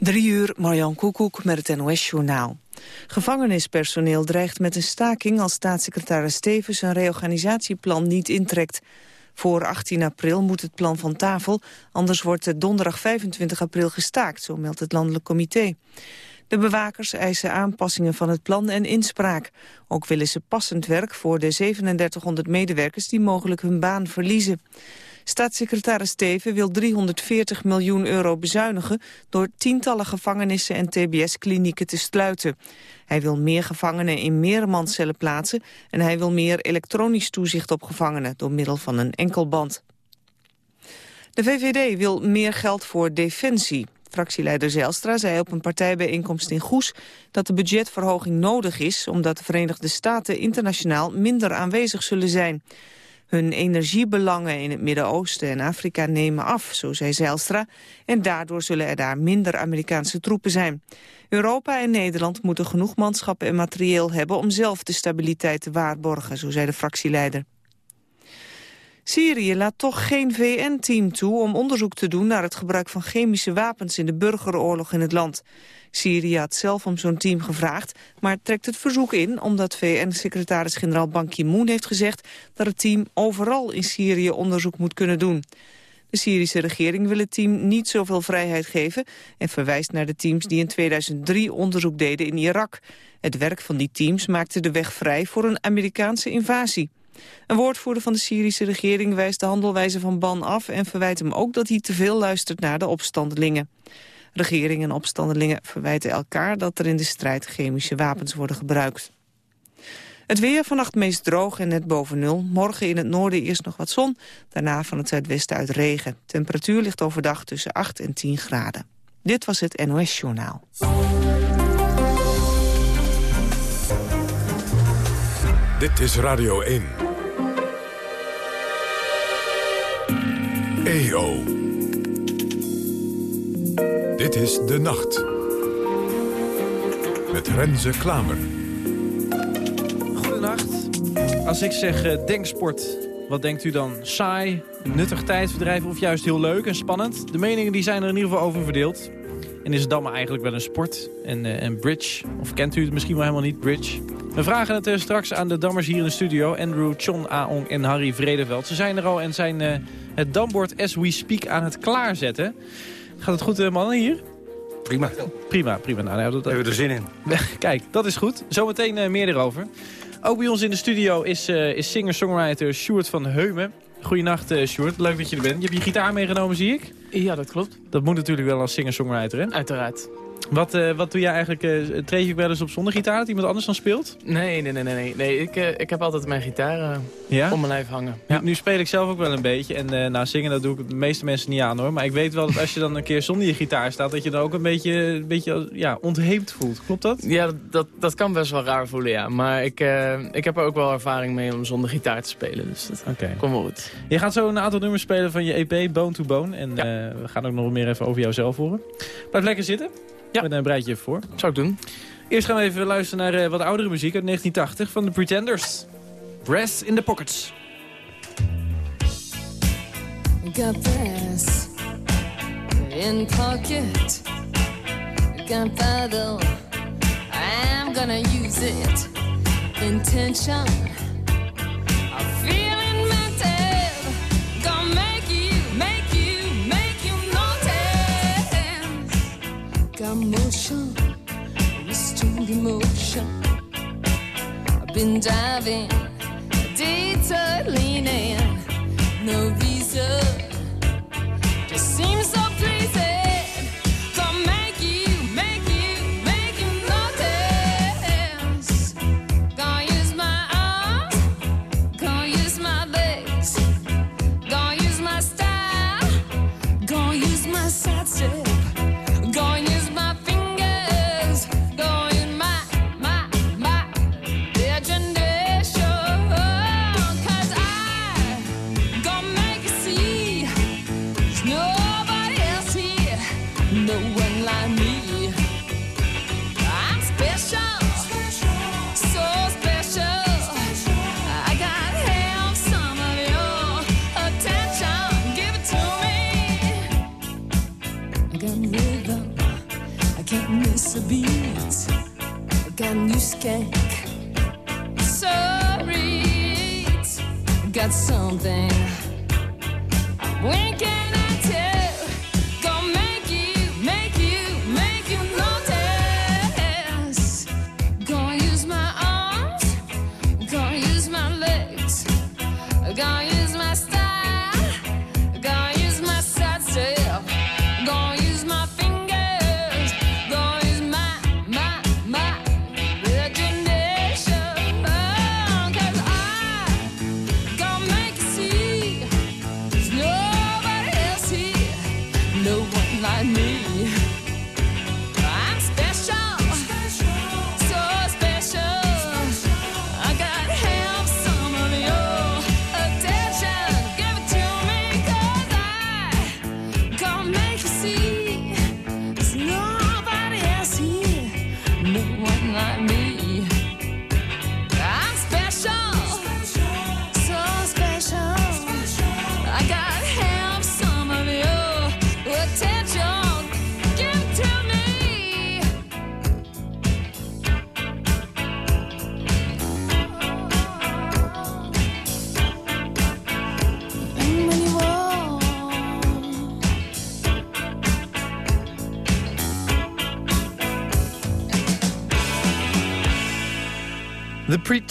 Drie uur, Marjan Koekoek met het NOS-journaal. Gevangenispersoneel dreigt met een staking als staatssecretaris Stevens een reorganisatieplan niet intrekt. Voor 18 april moet het plan van tafel, anders wordt het donderdag 25 april gestaakt, zo meldt het Landelijk Comité. De bewakers eisen aanpassingen van het plan en inspraak. Ook willen ze passend werk voor de 3700 medewerkers die mogelijk hun baan verliezen. Staatssecretaris Steven wil 340 miljoen euro bezuinigen... door tientallen gevangenissen en tbs-klinieken te sluiten. Hij wil meer gevangenen in meermanscellen plaatsen... en hij wil meer elektronisch toezicht op gevangenen... door middel van een enkelband. De VVD wil meer geld voor defensie. Fractieleider Zijlstra zei op een partijbijeenkomst in Goes dat de budgetverhoging nodig is omdat de Verenigde Staten internationaal minder aanwezig zullen zijn. Hun energiebelangen in het Midden-Oosten en Afrika nemen af, zo zei Zijlstra, en daardoor zullen er daar minder Amerikaanse troepen zijn. Europa en Nederland moeten genoeg manschappen en materieel hebben om zelf de stabiliteit te waarborgen, zo zei de fractieleider. Syrië laat toch geen VN-team toe om onderzoek te doen naar het gebruik van chemische wapens in de burgeroorlog in het land. Syrië had zelf om zo'n team gevraagd, maar trekt het verzoek in omdat VN-secretaris-generaal Ban Ki-moon heeft gezegd dat het team overal in Syrië onderzoek moet kunnen doen. De Syrische regering wil het team niet zoveel vrijheid geven en verwijst naar de teams die in 2003 onderzoek deden in Irak. Het werk van die teams maakte de weg vrij voor een Amerikaanse invasie. Een woordvoerder van de Syrische regering wijst de handelwijze van Ban af... en verwijt hem ook dat hij te veel luistert naar de opstandelingen. Regering en opstandelingen verwijten elkaar dat er in de strijd chemische wapens worden gebruikt. Het weer vannacht meest droog en net boven nul. Morgen in het noorden eerst nog wat zon, daarna van het zuidwesten uit regen. Temperatuur ligt overdag tussen 8 en 10 graden. Dit was het NOS Journaal. Dit is Radio 1. EO. Dit is De Nacht. Met Renze Klamer. Goedenacht. Als ik zeg uh, denksport, wat denkt u dan? Saai, nuttig tijdverdrijf of juist heel leuk en spannend? De meningen die zijn er in ieder geval over verdeeld. En is het dan eigenlijk wel een sport? En, uh, en bridge? Of kent u het misschien wel helemaal niet, bridge? We vragen het uh, straks aan de dammers hier in de studio. Andrew, John Aong en Harry Vredeveld. Ze zijn er al en zijn het dambord as we speak aan het klaarzetten. Gaat het goed, uh, mannen, hier? Prima. Prima, prima. Nou, nou, dat, Hebben we er zin in. Kijk, dat is goed. Zometeen meer erover. Ook bij ons in de studio is, is singer-songwriter Sjoerd van Heumen. Goedenacht, uh, Sjoerd. Leuk dat je er bent. Je hebt je gitaar meegenomen, zie ik. Ja, dat klopt. Dat moet natuurlijk wel als singer-songwriter, hè? Uiteraard. Wat, uh, wat doe jij eigenlijk? Uh, treed je wel eens op zonder gitaar dat iemand anders dan speelt? Nee, nee, nee. nee, nee. ik, uh, ik heb altijd mijn gitaar ja? om mijn lijf hangen. Ja. Nu, nu, speel ik zelf ook wel een beetje. En na nou, zingen dat doe ik de meeste mensen niet aan hoor. Maar ik weet wel dat als je dan een keer zonder je gitaar staat... dat je dan ook een beetje, een beetje ja, ontheemd voelt. Klopt dat? Ja, dat, dat kan best wel raar voelen, ja. Maar ik, ik heb er ook wel ervaring mee om zonder gitaar te spelen. Dus dat okay. komt wel goed. Je gaat zo een aantal nummers spelen van je EP, Bone to Bone. En ja. we gaan ook nog meer even over jou zelf horen. Blijf lekker zitten. Ja. Met een breitje voor. Zou ik doen. Eerst gaan we even luisteren naar uh, wat oudere muziek uit 1980 van de Pretenders. Brass in the Pockets. Got brass in pocket. I'm gonna use it. Intention. Motion, restrained emotion. I've been diving, detour leaning. No reason,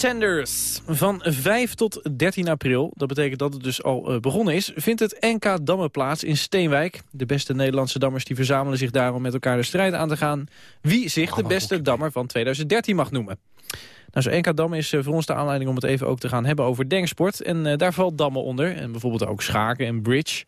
Pretenders. Van 5 tot 13 april, dat betekent dat het dus al eh, begonnen is... vindt het NK Dammen plaats in Steenwijk. De beste Nederlandse dammers die verzamelen zich daar om met elkaar de strijd aan te gaan... wie zich de beste dammer van 2013 mag noemen. Nou, zo'n NK Dammen is eh, voor ons de aanleiding om het even ook te gaan hebben over denksport. En eh, daar valt dammen onder. En bijvoorbeeld ook schaken en bridge.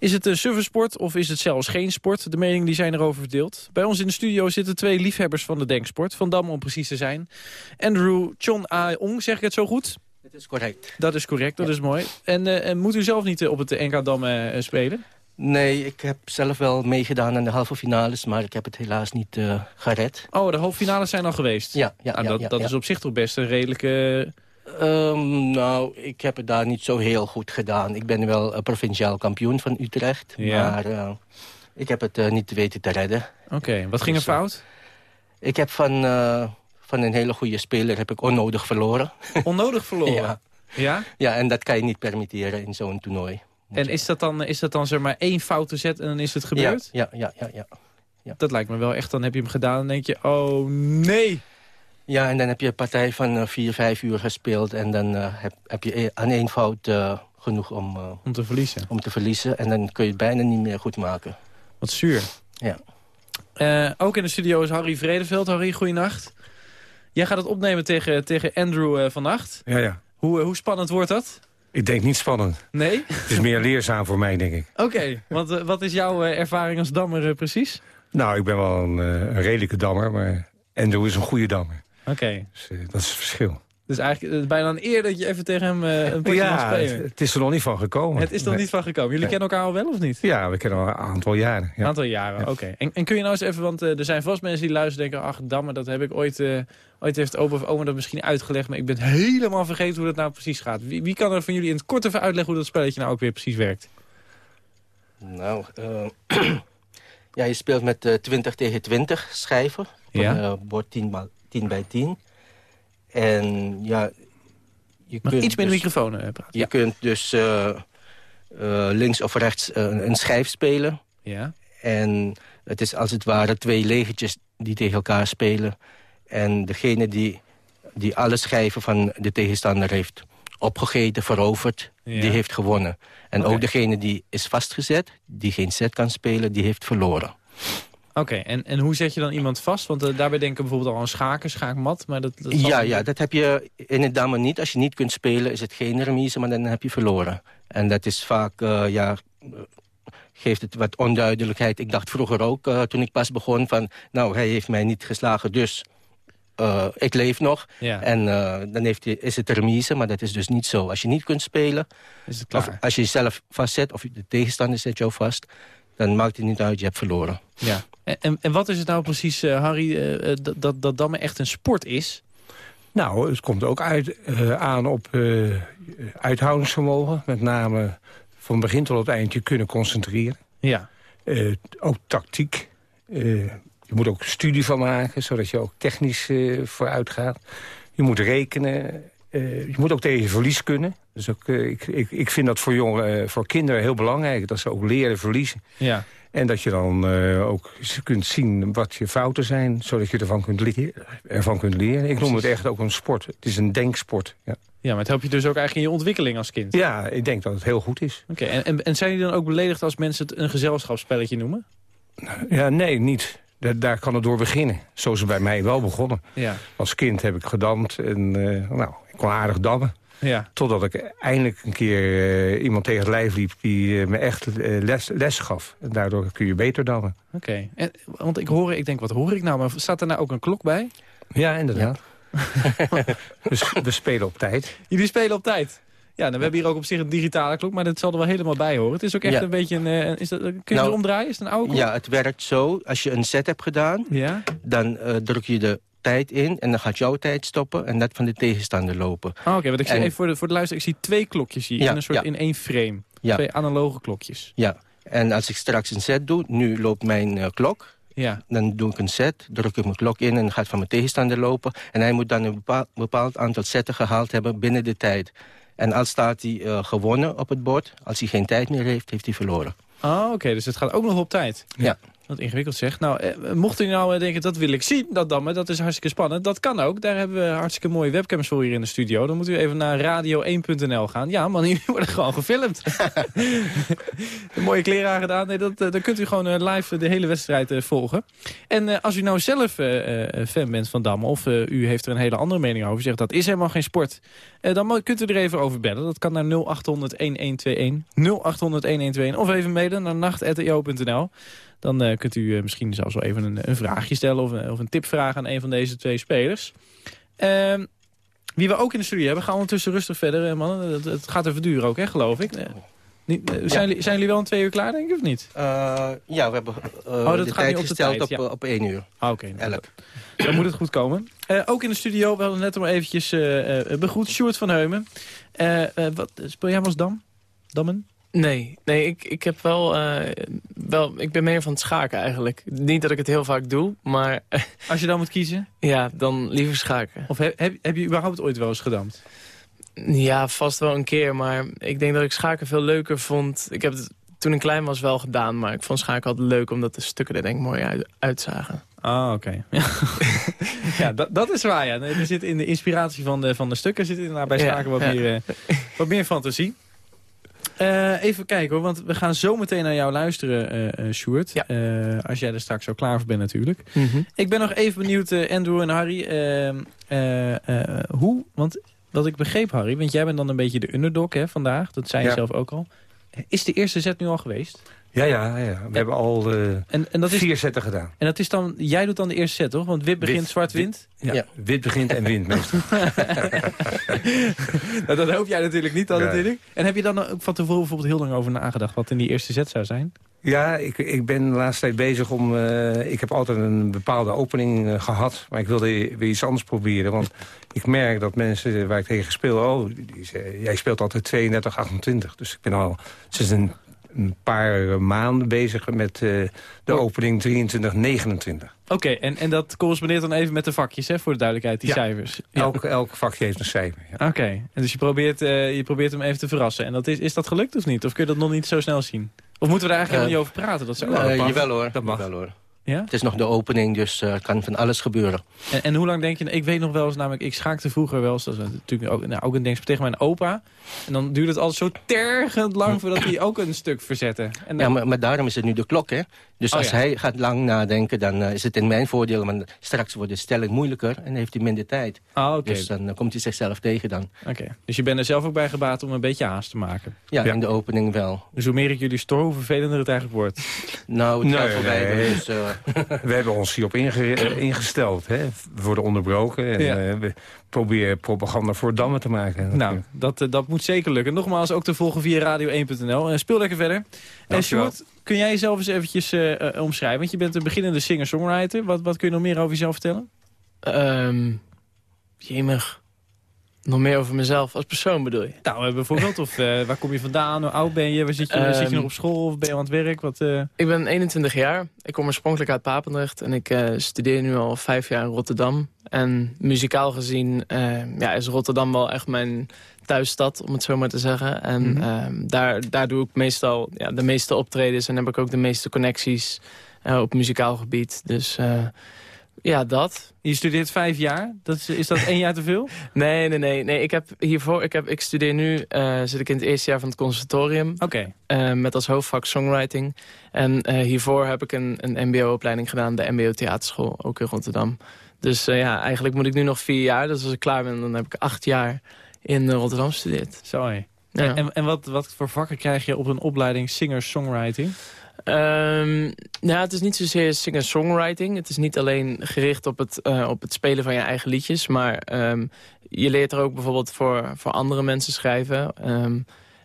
Is het een suffersport of is het zelfs geen sport? De meningen die zijn erover verdeeld. Bij ons in de studio zitten twee liefhebbers van de denksport. Van Dam om precies te zijn. Andrew Chon A-ong, zeg ik het zo goed? Het is correct. Dat is correct, dat is mooi. En, eh, en moet u zelf niet eh, op het NK Dam eh, spelen? Nee, ik heb zelf wel meegedaan aan de halve finales, maar ik heb het helaas niet gered. Oh, de halve finales zijn al geweest? Ja, ja, Nou, ja, dat dat is op zich toch best een redelijke... Ehm, nou, ik heb het daar niet zo heel goed gedaan. Ik ben wel eh, provinciaal kampioen van Utrecht, Ja. maar eh, ik heb het eh, niet weten te redden. Oké, wat ging er Dus, fout? Ik heb van, van een hele goede speler heb ik onnodig verloren. Onnodig verloren? Ja. ja? ja, en dat kan je niet permitteren in zo'n toernooi. En is dat dan, is dat dan zeg maar één foute zet en dan is het gebeurd? Ja, ja, ja, ja, ja. Dat lijkt me wel echt, dan heb je hem gedaan en denk je, oh nee. Ja, en dan heb je een partij van eh, vier, vijf uur gespeeld... en dan eh, heb, heb je e- aan één fout eh, genoeg om, eh, Om te verliezen. om te verliezen. En dan kun je het bijna niet meer goed maken. Wat zuur. Ja. Eh, ook in de studio is Harry Vredeveld. Harry, goeienacht. Jij gaat het opnemen tegen, tegen Andrew eh, vannacht. Ja, ja. Hoe, hoe spannend wordt dat? Ik denk niet spannend. Nee? Het is meer leerzaam voor mij, denk ik. Oké, want wat is jouw eh, ervaring als dammer precies? Nou, ik ben wel een, eh, een redelijke dammer, maar Endo is een goede dammer. Oké, Dus eh, dat is het verschil. dus eigenlijk eh, bijna een eer dat je even tegen hem eh, een potje mag Ja, het, spelen. het is er nog niet van gekomen. Het is er nog Nee. niet van gekomen. Jullie Nee. kennen elkaar al wel of niet? Ja, we kennen al een aantal jaren. Een Ja. aantal jaren, oké. En, en kun je nou eens even, want eh, er zijn vast mensen die luisteren en denken... ach, damme, dat heb ik ooit... eh, ooit heeft opa of oma dat misschien uitgelegd... maar ik ben helemaal vergeten hoe dat nou precies gaat. Wie, wie kan er van jullie in het kort even uitleggen... hoe dat spelletje nou ook weer precies werkt? Nou, eh, ja, je speelt met eh 20 tegen 20 schijven. Op Ja. eh, bord 10, maal- 10 bij 10. En ja... Je Mag kunt iets meer in de dus- microfoon eh, praten? Je Ja. kunt dus eh, eh, links of rechts eh, een schijf spelen. ja. En het is als het ware twee legertjes die tegen elkaar spelen. En degene die, die alle schijven van de tegenstander heeft opgegeten, veroverd, Ja. die heeft gewonnen. En ook degene die is vastgezet, die geen set kan spelen, die heeft verloren. Oké, en, en hoe zet je dan iemand vast? Want eh, daarbij denken we bijvoorbeeld al aan schaken, schaakmat. Maar dat, dat Ja, ja, dat heb je in het dame niet. Als je niet kunt spelen, is het geen remise, maar dan heb je verloren. En dat is vaak, eh, ja, eh, geeft het wat onduidelijkheid. Ik dacht vroeger ook, toen ik pas begon, van... nou, hij heeft mij niet geslagen, dus ik leef nog. Ja, En dan heeft hij, is het remise, maar dat is dus niet zo. Als je niet kunt spelen, is het of klaar. als je jezelf vastzet... of de tegenstander zet jou vast, dan maakt het niet uit, je hebt verloren. Ja. En, en, wat is het nou precies, eh, Harry, eh, eh, dat, dat, dat damme echt een sport is? Nou, het komt ook uit, eh, aan op eh, uithoudingsvermogen. Met name van begin tot het eind je kunnen concentreren. Ja. Eh, ook tactiek. Eh, je moet ook studie van maken, zodat je ook technisch eh, vooruit gaat. Je moet rekenen. eh, je moet ook tegen verlies kunnen. Dus ook, eh, ik, ik, ik vind dat voor, jongeren, eh, voor kinderen heel belangrijk. Dat ze ook leren verliezen. Ja. En dat je dan eh, ook kunt zien wat je fouten zijn... zodat je ervan kunt, le- ervan kunt leren. Ik noem het echt ook een sport. Het is een denksport. Ja. ja, maar het helpt je dus ook eigenlijk in je ontwikkeling als kind. ja, ik denk dat het heel goed is. Oké, en, en, en zijn jullie dan ook beledigd als mensen het een gezelschapsspelletje noemen? Ja, nee, niet. Da- daar kan het door beginnen. Zo is het bij mij wel begonnen. Ja. Als kind heb ik gedamd en nou, ik kon aardig dammen. Ja. Totdat ik eindelijk een keer eh, iemand tegen het lijf liep... die eh, me echt eh, les, les gaf. En daardoor kun je beter dammen. Oké. En Want ik hoor, ik denk, wat hoor ik nou? Maar staat er nou ook een klok bij? Ja, inderdaad. we, s- we spelen op tijd. Jullie spelen op tijd. Ja, nou, we hebben hier ook op zich een digitale klok, maar dat zal er wel helemaal bij horen. Het is ook echt Ja. een beetje een... is dat, kun je Nou, het omdraaien? Is het een oude klok? Ja, het werkt zo. Als je een set hebt gedaan, Ja? dan eh, druk je de tijd in... en dan gaat jouw tijd stoppen en dat van de tegenstander lopen. Ah, Oké, want ik zie En- even voor de, voor de luister, ik zie twee klokjes hier Ja, in een soort ja. in één frame. Ja. Twee analoge klokjes. Ja, en als ik straks een set doe, nu loopt mijn eh, klok... Ja. Dan doe ik een set, druk ik mijn klok in en gaat van mijn tegenstander lopen. En hij moet dan een bepaald, bepaald aantal setten gehaald hebben binnen de tijd. En als staat hij eh, gewonnen op het bord, als hij geen tijd meer heeft, heeft hij verloren. Ah, oké, dus het gaat ook nog op tijd. Ja. Wat ingewikkeld zeg. Nou, eh, mocht u nou eh, denken, dat wil ik zien, dat dammen, dat is hartstikke spannend. Dat kan ook. Daar hebben we hartstikke mooie webcams voor hier in de studio. Dan moet u even naar radio1.nl gaan. Ja, man, jullie worden gewoon gefilmd. Mooie kleren aangedaan. Nee, dat, eh, dan kunt u gewoon live de hele wedstrijd volgen. En als u nou zelf fan bent van dammen, of u heeft er een hele andere mening over, zegt dat is helemaal geen sport, dan kunt u er even over bellen. Dat kan naar 0800-1121, 0800-1121, of even mailen naar nacht.eo.nl. Dan eh, kunt u eh, misschien zelfs wel even een, een vraagje stellen of, een- of een tip vragen aan een van deze twee spelers. Ehm, wie we ook in de studio hebben, gaan we ondertussen rustig verder. eh, mannen. Het, het gaat even duren ook, hè, geloof ik. Eh, niet, eh, zijn, jullie, zijn jullie wel een twee uur klaar, denk ik, of niet? Eh, ja, we hebben eh, Oh, dat de gaat tijd niet op de gesteld tijd, op, ja. eh, op één uur. Ah, Oké, nou, dan moet het goed komen. Eh, ook in de studio, we hadden net al eventjes eh, eh, begroet, Sjoerd van Heumen. Eh, eh, wat, speel jij eens dam? Dammen? Nee, nee ik, ik heb wel, eh, wel... Ik ben meer van het schaken eigenlijk. Niet dat ik het heel vaak doe, maar Als je dan moet kiezen? ja, dan liever schaken. Of heb, heb, heb je überhaupt ooit wel eens gedamd? Ja, vast wel een keer, maar ik denk dat ik schaken veel leuker vond. Ik heb het toen ik klein was wel gedaan, maar ik vond schaken altijd leuk... omdat de stukken er denk ik mooi uit, uitzagen. Ah, oké. Ja, ja dat, dat is waar, ja. Nee, er zit in de inspiratie van de, van de stukken zit inderdaad bij Ja, schaken wat, ja. meer, eh, wat meer fantasie. Eh, even kijken hoor, want we gaan zo meteen naar jou luisteren, eh, Sjoerd. Ja. Als jij er straks zo klaar voor bent natuurlijk. Ik ben nog even benieuwd, Andrew en Harry, hoe... Want wat ik begreep, Harry, want jij bent dan een beetje de underdog hè, vandaag. Dat zei je Ja. zelf ook al. Is de eerste set nu al geweest? Ja, ja, ja. we hebben al eh, En, en, dat is, vier zetten gedaan. en dat is dan, jij doet dan de eerste set, toch? Want wit begint, Wit. zwart wint. Ja. Ja. Wit begint en wint meestal. nou, dat hoop jij natuurlijk niet dan natuurlijk. En heb je dan ook van tevoren bijvoorbeeld heel lang over nagedacht... wat in die eerste set zou zijn? Ja, ik, ik ben de laatste tijd bezig om... eh, ik heb altijd een bepaalde opening eh, gehad. Maar ik wilde weer iets anders proberen. Want ik merk dat mensen waar ik tegen speel... Oh, die zeggen, jij speelt altijd 32, 28. Dus ik ben al sinds een, een paar maanden bezig met eh, de opening 23, 29. Oké, en, en dat correspondeert dan even met de vakjes, hè, voor de duidelijkheid, die Ja. cijfers. Ja. Elk, elk vakje heeft een cijfer. Ja. Oké, en dus je probeert, eh, je probeert hem even te verrassen. En dat is, is dat gelukt of niet? Of kun je dat nog niet zo snel zien? Of moeten we daar eigenlijk helemaal niet over praten? Dat zou ook Eh, wel jawel hoor. Dat mag. Jawel, hoor. Ja? Het is nog de opening, dus er kan van alles gebeuren. En, en hoe lang denk je... Ik weet nog wel eens, namelijk, ik schaakte vroeger wel eens... Dat is natuurlijk ook, nou, ook een denkspel tegen mijn opa. En dan duurde het altijd zo tergend lang voordat hij ook een stuk verzette. En dan, Ja, maar, maar daarom is het nu de klok, hè? Dus Oh, als ja. hij gaat lang nadenken, dan eh, is het in mijn voordeel. Want straks wordt de stelling moeilijker en heeft hij minder tijd. Ah, oké. Dus dan eh, komt hij zichzelf tegen dan. Oké. Dus je bent er zelf ook bij gebaat om een beetje haast te maken. Ja, Ja. in de opening wel. Dus hoe meer ik jullie stoor, hoe vervelender het eigenlijk wordt. Nou, het Nee, gaat voorbij. nee. Dus, eh, We hebben ons hierop inge- ingesteld. Hè. We worden onderbroken. En Ja. we proberen propaganda voor dammen te maken. Nou, dat, dat moet zeker lukken. Nogmaals, ook te volgen via radio1.nl. Eh, speel lekker verder. En. Sjoerd, kun jij jezelf eens eventjes eh, eh, omschrijven? Want je bent een beginnende singer-songwriter. Wat, wat kun je nog meer over jezelf vertellen? Ehm jemig. Nog meer over mezelf als persoon bedoel je? Nou, bijvoorbeeld, of eh, waar kom je vandaan, hoe oud ben je, waar zit je, Ehm, zit je nog op school of ben je aan het werk? Wat, Ik ben 21 jaar. Ik kom oorspronkelijk uit Papendrecht. En ik studeer nu al vijf jaar in Rotterdam. En muzikaal gezien eh, ja, is Rotterdam wel echt mijn thuisstad, om het zo maar te zeggen. En Mhm. ehm, daar, daar doe ik meestal ja, de meeste optredens. En heb ik ook de meeste connecties eh, op muzikaal gebied. Dus eh, ja, dat. je studeert vijf jaar, dat is, is dat één jaar te veel? Nee, nee, nee. nee ik, heb hiervoor, ik, heb, ik studeer nu, eh, zit ik in het eerste jaar van het conservatorium. Oké, met als hoofdvak songwriting. En hiervoor heb ik een, een mbo-opleiding gedaan, de mbo Theaterschool, ook in Rotterdam. Dus ja, eigenlijk moet ik nu nog vier jaar. Dus als ik klaar ben, dan heb ik acht jaar in eh, Rotterdam gestudeerd. zo hé. Ja. En, en wat, wat voor vakken krijg je op een opleiding singer-songwriting? Ehm, nou, het is niet zozeer singer-songwriting. Het is niet alleen gericht op het, eh, op het spelen van je eigen liedjes. Maar ehm, je leert er ook bijvoorbeeld voor, voor andere mensen schrijven. Ehm,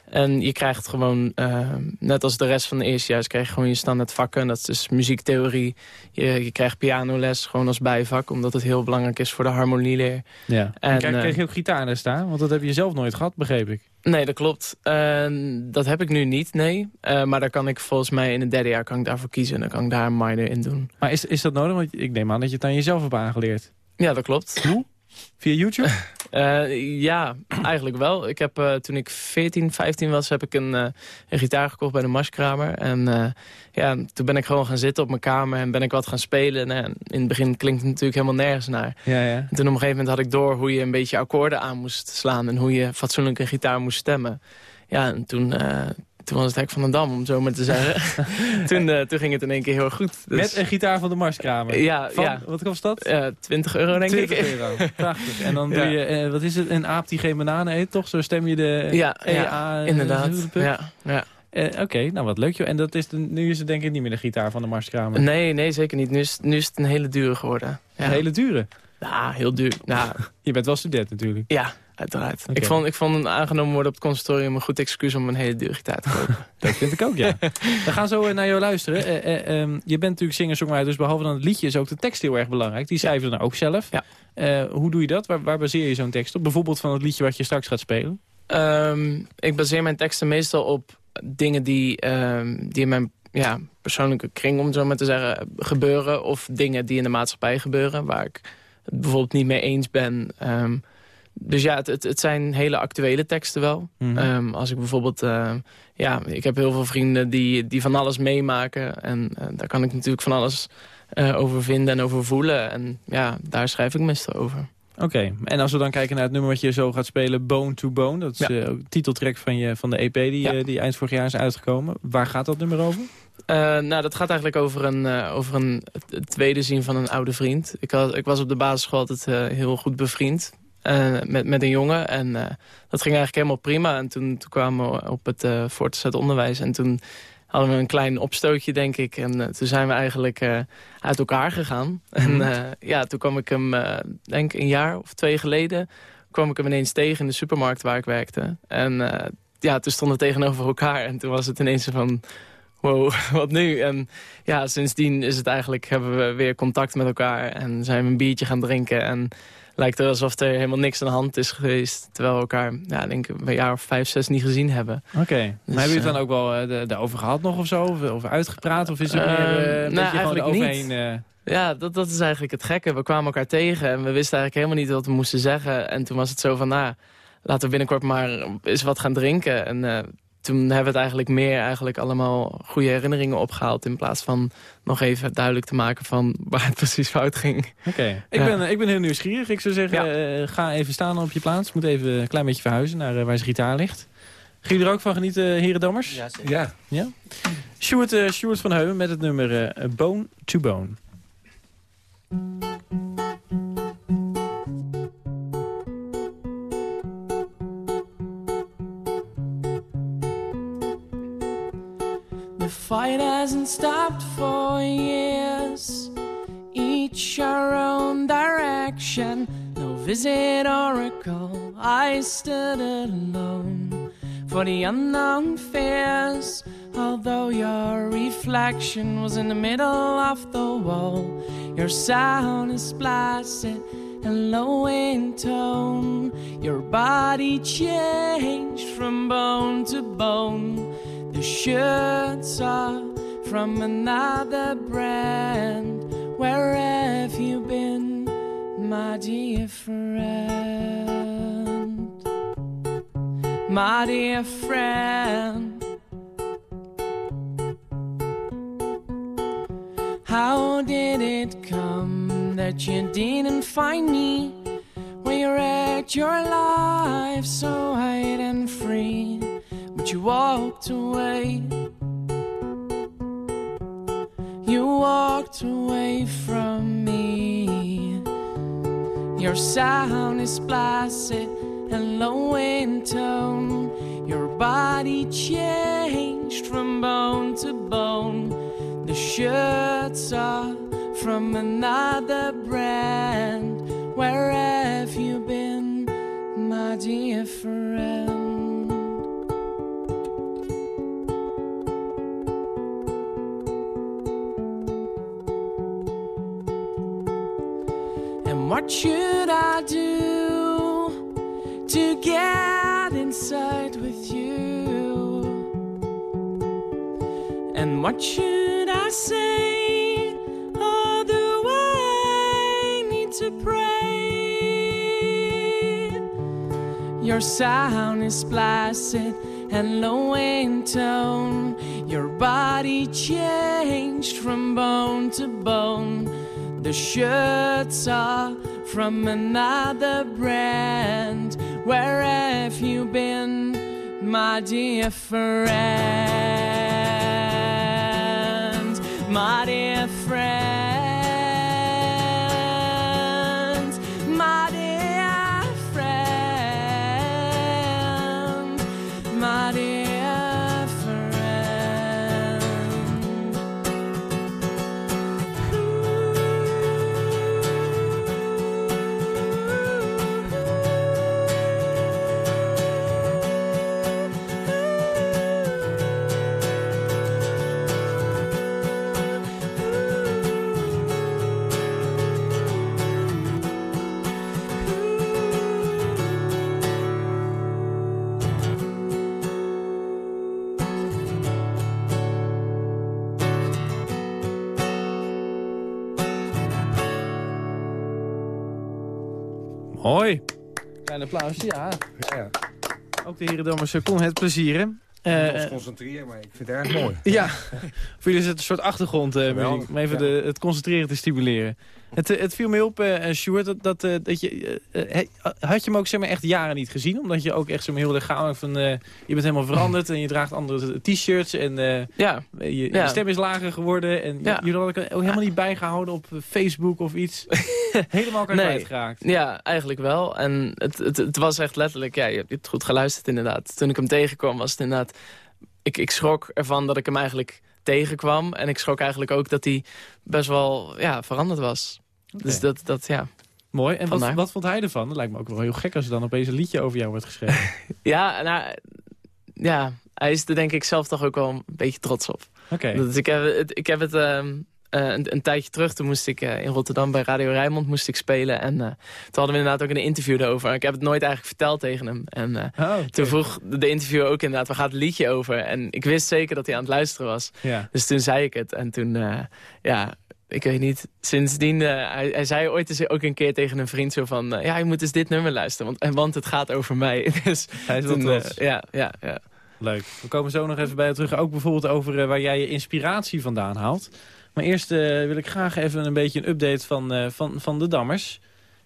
en je krijgt gewoon, ehm, net als de rest van de eerstejaars... krijg je gewoon je standaard vakken. Dat is dus muziektheorie. Je, je krijgt pianoles gewoon als bijvak. Omdat het heel belangrijk is voor de harmonieleer. Ja. En, En, krijg, eh, krijg je ook gitaarles daar? Want dat heb je zelf nooit gehad, begreep ik. Nee, dat klopt. Eh, dat heb ik nu niet, nee. Eh, maar daar kan ik volgens mij in het derde jaar kan ik daarvoor kiezen. Dan kan ik daar een minor in doen. Maar is, is dat nodig? Want ik neem aan dat je het aan jezelf hebt aangeleerd. Ja, dat klopt. Via YouTube? Eh, ja, eigenlijk wel. Ik heb, eh, toen ik 14, 15 was, heb ik een, eh, een gitaar gekocht bij de Marskramer. En ja, toen ben ik gewoon gaan zitten op mijn kamer en ben ik wat gaan spelen. En, in het begin klinkt het natuurlijk helemaal nergens naar. ja, ja. En toen op een gegeven moment had ik door hoe je een beetje akkoorden aan moest slaan... en hoe je fatsoenlijk een gitaar moest stemmen. Ja, en toen, toen was het hek van de dam, om zo maar te zeggen. toen, eh, toen ging het in één keer heel goed. Dus, Met een gitaar van de Marskramer. Ja, Van, ja. Wat kost dat? eh 20 euro denk 20 ik. euro. Prachtig. En dan Ja. doe je, eh, wat is het, een aap die geen bananen eet, toch? Zo stem je de Ja, EA. ja, eh, inderdaad. Ja, ja. Oké, nou wat leuk joh. En dat is de, nu is het denk ik niet meer de gitaar van de Marskramer. Nee, nee, zeker niet. Nu is, nu is het een hele dure geworden. Ja. Een hele dure. Ja, heel duur. Nou, Je bent wel student natuurlijk. ja, uiteraard. Ik, vond, ik vond een aangenomen worden op het conservatorium een goed excuus om een hele dure gitaar te kopen. Dat vind ik ook, ja. We gaan zo eh, naar jou luisteren. Eh, eh, ehm, je bent natuurlijk singer-songwriter, dus behalve dan het liedje is ook de tekst heel erg belangrijk. Die schrijven dan ook zelf. Ja. Eh, hoe doe je dat? Waar, waar baseer je zo'n tekst op? Bijvoorbeeld van het liedje wat je straks gaat spelen? Ehm, ik baseer mijn teksten meestal op dingen die, ehm, die in mijn ja, persoonlijke kring, om het zo maar te zeggen, gebeuren. Of dingen die in de maatschappij gebeuren, waar ik het bijvoorbeeld niet mee eens ben. Ehm, dus ja, het, het, het zijn hele actuele teksten wel. Mhm. Ehm, als ik bijvoorbeeld, eh, ja, ik heb heel veel vrienden die, die van alles meemaken. En eh, daar kan ik natuurlijk van alles eh, over vinden en over voelen. En ja, daar schrijf ik meestal over. Oké, en als we dan kijken naar het nummer wat je zo gaat spelen, Bone to Bone. Dat is Ja. eh, titeltrack van, je, van de EP die, Ja. die eind vorig jaar is uitgekomen. Waar gaat dat nummer over? Nou, dat gaat eigenlijk over een, eh, over een het, het wederzien van een oude vriend. Ik, had, ik was op de basisschool altijd heel goed bevriend eh, met, met een jongen. En eh, dat ging eigenlijk helemaal prima. En toen, toen kwamen we op het eh voortgezet onderwijs. En toen hadden we een klein opstootje, denk ik. En toen zijn we eigenlijk uit elkaar gegaan. En eh, ja, toen kwam ik hem, denk een jaar of twee geleden... kwam ik hem ineens tegen in de supermarkt waar ik werkte. En ja, toen stonden we tegenover elkaar. En toen was het ineens van wow, wat nu? En ja, sindsdien is het eigenlijk, hebben we weer contact met elkaar en zijn we een biertje gaan drinken. En lijkt er alsof er helemaal niks aan de hand is geweest. Terwijl we elkaar, ja, denk ik, een jaar of vijf, zes niet gezien hebben. Oké, maar hebben jullie het eh, dan ook wel eh, de- daarover gehad nog of zo? Of, of uitgepraat? Of is het meer Ehm, eh, een nou, beetje gewoon niet. overheen? eh, Ja, dat, dat is eigenlijk het gekke. We kwamen elkaar tegen en we wisten eigenlijk helemaal niet wat we moesten zeggen. En toen was het zo van, nou, laten we binnenkort maar eens wat gaan drinken. En eh, toen hebben we het eigenlijk meer eigenlijk allemaal goede herinneringen opgehaald... in plaats van nog even duidelijk te maken van waar het precies fout ging. Oké, ik, Ja. ben, ik ben heel nieuwsgierig. Ik zou zeggen, eh, ga even staan op je plaats. Moet even een klein beetje verhuizen naar eh, waar zijn gitaar ligt. Gaan jullie er ook van genieten, heren Dammers? Ja, zeker. Ja, Ja? Sjoerd, eh, Sjoerd van Heuwen met het nummer eh, Bone to Bone. Fight hasn't stopped for years. Each our own direction. No visit oracle. I stood alone for the unknown fears. Although your reflection was in the middle of the wall, your sound is placid and low in tone. Your body changed from bone to bone. The shirts are from another brand. Where have you been, my dear friend? My dear friend. How did it come that you didn't find me you wrecked your life so wide and free? But you walked away. You walked away from me. Your sound is placid and low in tone. Your body changed from bone to bone. The shirts are from another brand. Where have you been, my dear friend? And what should I do to get inside with you? And what should I say? Or do I need to pray? Your sound is placid and low in tone. Your body changed from bone to bone. The shirts are from another brand. Where have you been, my dear friend? My dear friend. Mooi. Klein applausje, ja. Ja, Ook de heren dames kon het plezieren. ja. Eh, Uh, concentreren, maar ik vind het erg mooi. ja, voor jullie is het een soort achtergrondmuziek. Geweldig, om even ja. de, het concentreren te stimuleren. Het, eh, het viel me op, eh Sjoerd, dat, dat, eh, dat je... eh, eh, had je hem ook zeg maar, echt jaren niet gezien? Omdat je ook echt zo heel lichamelijk van... eh, je bent helemaal veranderd en je draagt andere t-shirts en eh, Ja, je, je Ja. stem is lager geworden. En Ja. jullie hadden het ook helemaal niet bijgehouden op Facebook of iets. helemaal kan Nee. kwijtgeraakt. Ja, eigenlijk wel. En het, het, het was echt letterlijk, ja, je hebt het goed geluisterd inderdaad. Toen ik hem tegenkwam was het inderdaad... Ik, ik schrok ervan dat ik hem eigenlijk tegenkwam. En ik schrok eigenlijk ook dat hij best wel ja, veranderd was. Dus dat, dat, ja. Mooi. En wat, wat vond hij ervan? Dat lijkt me ook wel heel gek als er dan opeens een liedje over jou wordt geschreven. Ja, nou, ja, hij is er denk ik zelf toch ook wel een beetje trots op. Oké. Dus ik heb het, ik heb het ehm, eh, een, een tijdje terug, toen moest ik eh, in Rotterdam bij Radio Rijnmond moest ik spelen. En eh, toen hadden we inderdaad ook een interview erover. Ik heb het nooit eigenlijk verteld tegen hem. En Oh, toen vroeg de interviewer ook inderdaad, waar gaat het liedje over? En ik wist zeker dat hij aan het luisteren was. Ja. Dus toen zei ik het. En toen, ja, ik weet niet, sindsdien... eh, hij, hij zei ooit eens ook een keer tegen een vriend zo van... ja, je moet eens dit nummer luisteren, want, en want het gaat over mij. Dus Hij is wel toen, ja, ja, ja. Leuk. We komen zo nog even bij je terug. Ook bijvoorbeeld over waar jij je inspiratie vandaan haalt. Maar eerst eh, wil ik graag even een beetje een update van, eh, van, van de Dammers.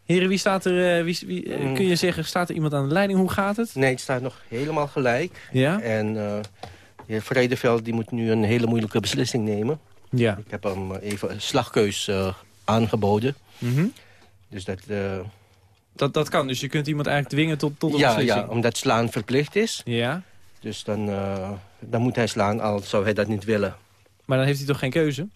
Heren, wie staat er? eh, wie, wie, Mm. Kun je zeggen, staat er iemand aan de leiding? Hoe gaat het? Nee, het staat nog helemaal gelijk. Ja? En de heer Vredeveld die moet nu een hele moeilijke beslissing nemen. Ja. Ik heb hem even een slagkeus aangeboden. Mhm. Dus dat, dat, dat kan, dus je kunt iemand eigenlijk dwingen tot, tot een ja, beslissing. ja, omdat slaan verplicht is. Ja, Dus dan, dan moet hij slaan, al zou hij dat niet willen. maar dan heeft hij toch geen keuze?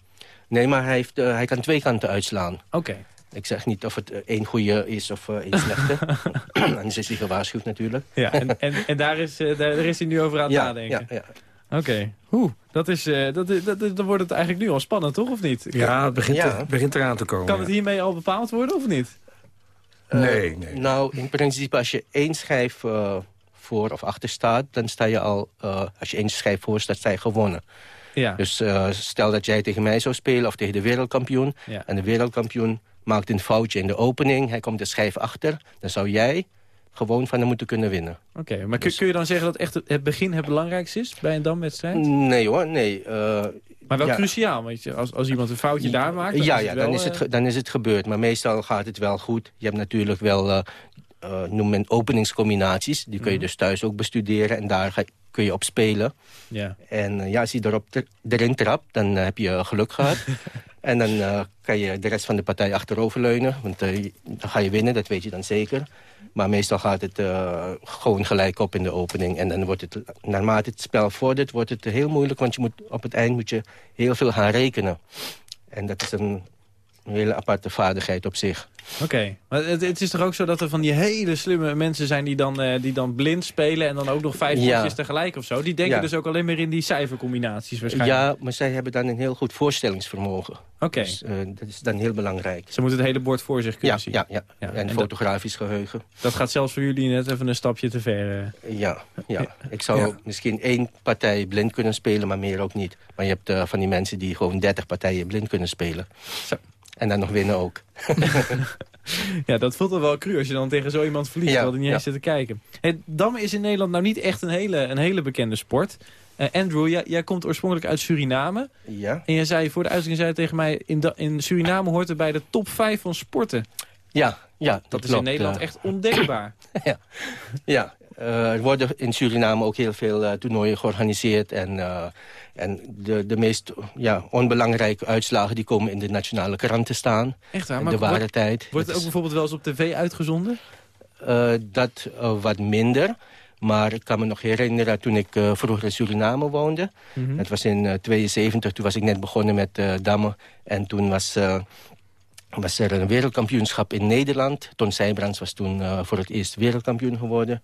Nee, maar hij, heeft, eh, hij kan twee kanten uitslaan. Oké. Ik zeg niet of het eh, één goede is of eh, één slechte. Anders is hij gewaarschuwd natuurlijk. Ja, en, en, en daar, is, eh, daar, daar is hij nu over aan het Ja, nadenken. ja, ja. Oké. Oeh, dat is, eh, dat, dat, dan wordt het eigenlijk nu al spannend, toch? Of niet? Ja, het begint, Ja. het begint eraan te komen. Kan het hiermee al bepaald worden, of niet? Nee, nee. Nou, in principe als je één schijf voor of achter staat... dan sta je al, eh, als je één schijf voor staat, sta je gewonnen. Ja. Dus eh, stel dat jij tegen mij zou spelen of tegen de wereldkampioen... Ja. en de wereldkampioen maakt een foutje in de opening... hij komt de schijf achter, dan zou jij gewoon van hem moeten kunnen winnen. Oké, maar kun, Dus- kun je dan zeggen dat echt het- begin het belangrijkste is bij een damwedstrijd? Nee hoor, nee. eh, Maar wel ja. cruciaal, want je- als, als iemand een foutje daar maakt... Dan ja, is ja wel, dan, is het, eh, dan is het gebeurd. Maar meestal gaat het wel goed. Je hebt natuurlijk wel, eh eh, noem men openingscombinaties. Die kun je Mhm. dus thuis ook bestuderen. En daar ga- kun je op spelen. ja. En eh, ja, als je erop ter- erin trapt, dan eh, heb je geluk gehad. en dan kan je de rest van de partij achteroverleunen. Want dan ga je winnen, dat weet je dan zeker. Maar meestal gaat het gewoon gelijk op in de opening. En dan wordt het, naarmate het spel vordert, wordt het heel moeilijk. Want je moet, op het eind moet je heel veel gaan rekenen. En dat is een hele aparte vaardigheid op zich. Oké, maar het, het is toch ook zo dat er van die hele slimme mensen zijn... die dan, eh, die dan blind spelen en dan ook nog vijf Ja. potjes tegelijk of zo? Die denken Ja. dus ook alleen maar in die cijfercombinaties waarschijnlijk. Ja, maar zij hebben dan een heel goed voorstellingsvermogen. Oké, Dus eh, dat is dan heel belangrijk. ze moeten het hele bord voor zich kunnen Ja, zien. ja, ja. Ja, en, en dat- fotografisch geheugen. Dat gaat zelfs voor jullie net even een stapje te ver. eh. Ja, ja. ik zou misschien één partij blind kunnen spelen, maar meer ook niet. Maar je hebt van die mensen die gewoon 30 partijen blind kunnen spelen. Zo. En dan nog winnen ook. Ja, dat voelt wel wel cru als je dan tegen zo iemand verliest... Ja, hij niet ja. eens zit te kijken. Hey, Dammen is in Nederland nou niet echt een hele, een hele bekende sport. Eh, Andrew, jij, jij komt oorspronkelijk uit Suriname. Ja, En jij zei voor de uitzending zei tegen mij... In, da- in Suriname hoort er bij de top 5 van sporten. ja, ja dat, Dat, is klopt. in Nederland echt ondenkbaar. Ja, eh, er worden in Suriname ook heel veel eh, toernooien georganiseerd. En, eh, en de, de meest ja, onbelangrijke uitslagen die komen in de nationale krant te staan. Echt waar? Maar de ware wordt, tijd. wordt het ook bijvoorbeeld wel eens op tv uitgezonden? Dat wat minder. Maar ik kan me nog herinneren toen ik vroeger in Suriname woonde. Mhm. Het was in 72, toen was ik net begonnen met dammen. En toen was, was er een wereldkampioenschap in Nederland. Ton Seybrands was toen voor het eerst wereldkampioen geworden.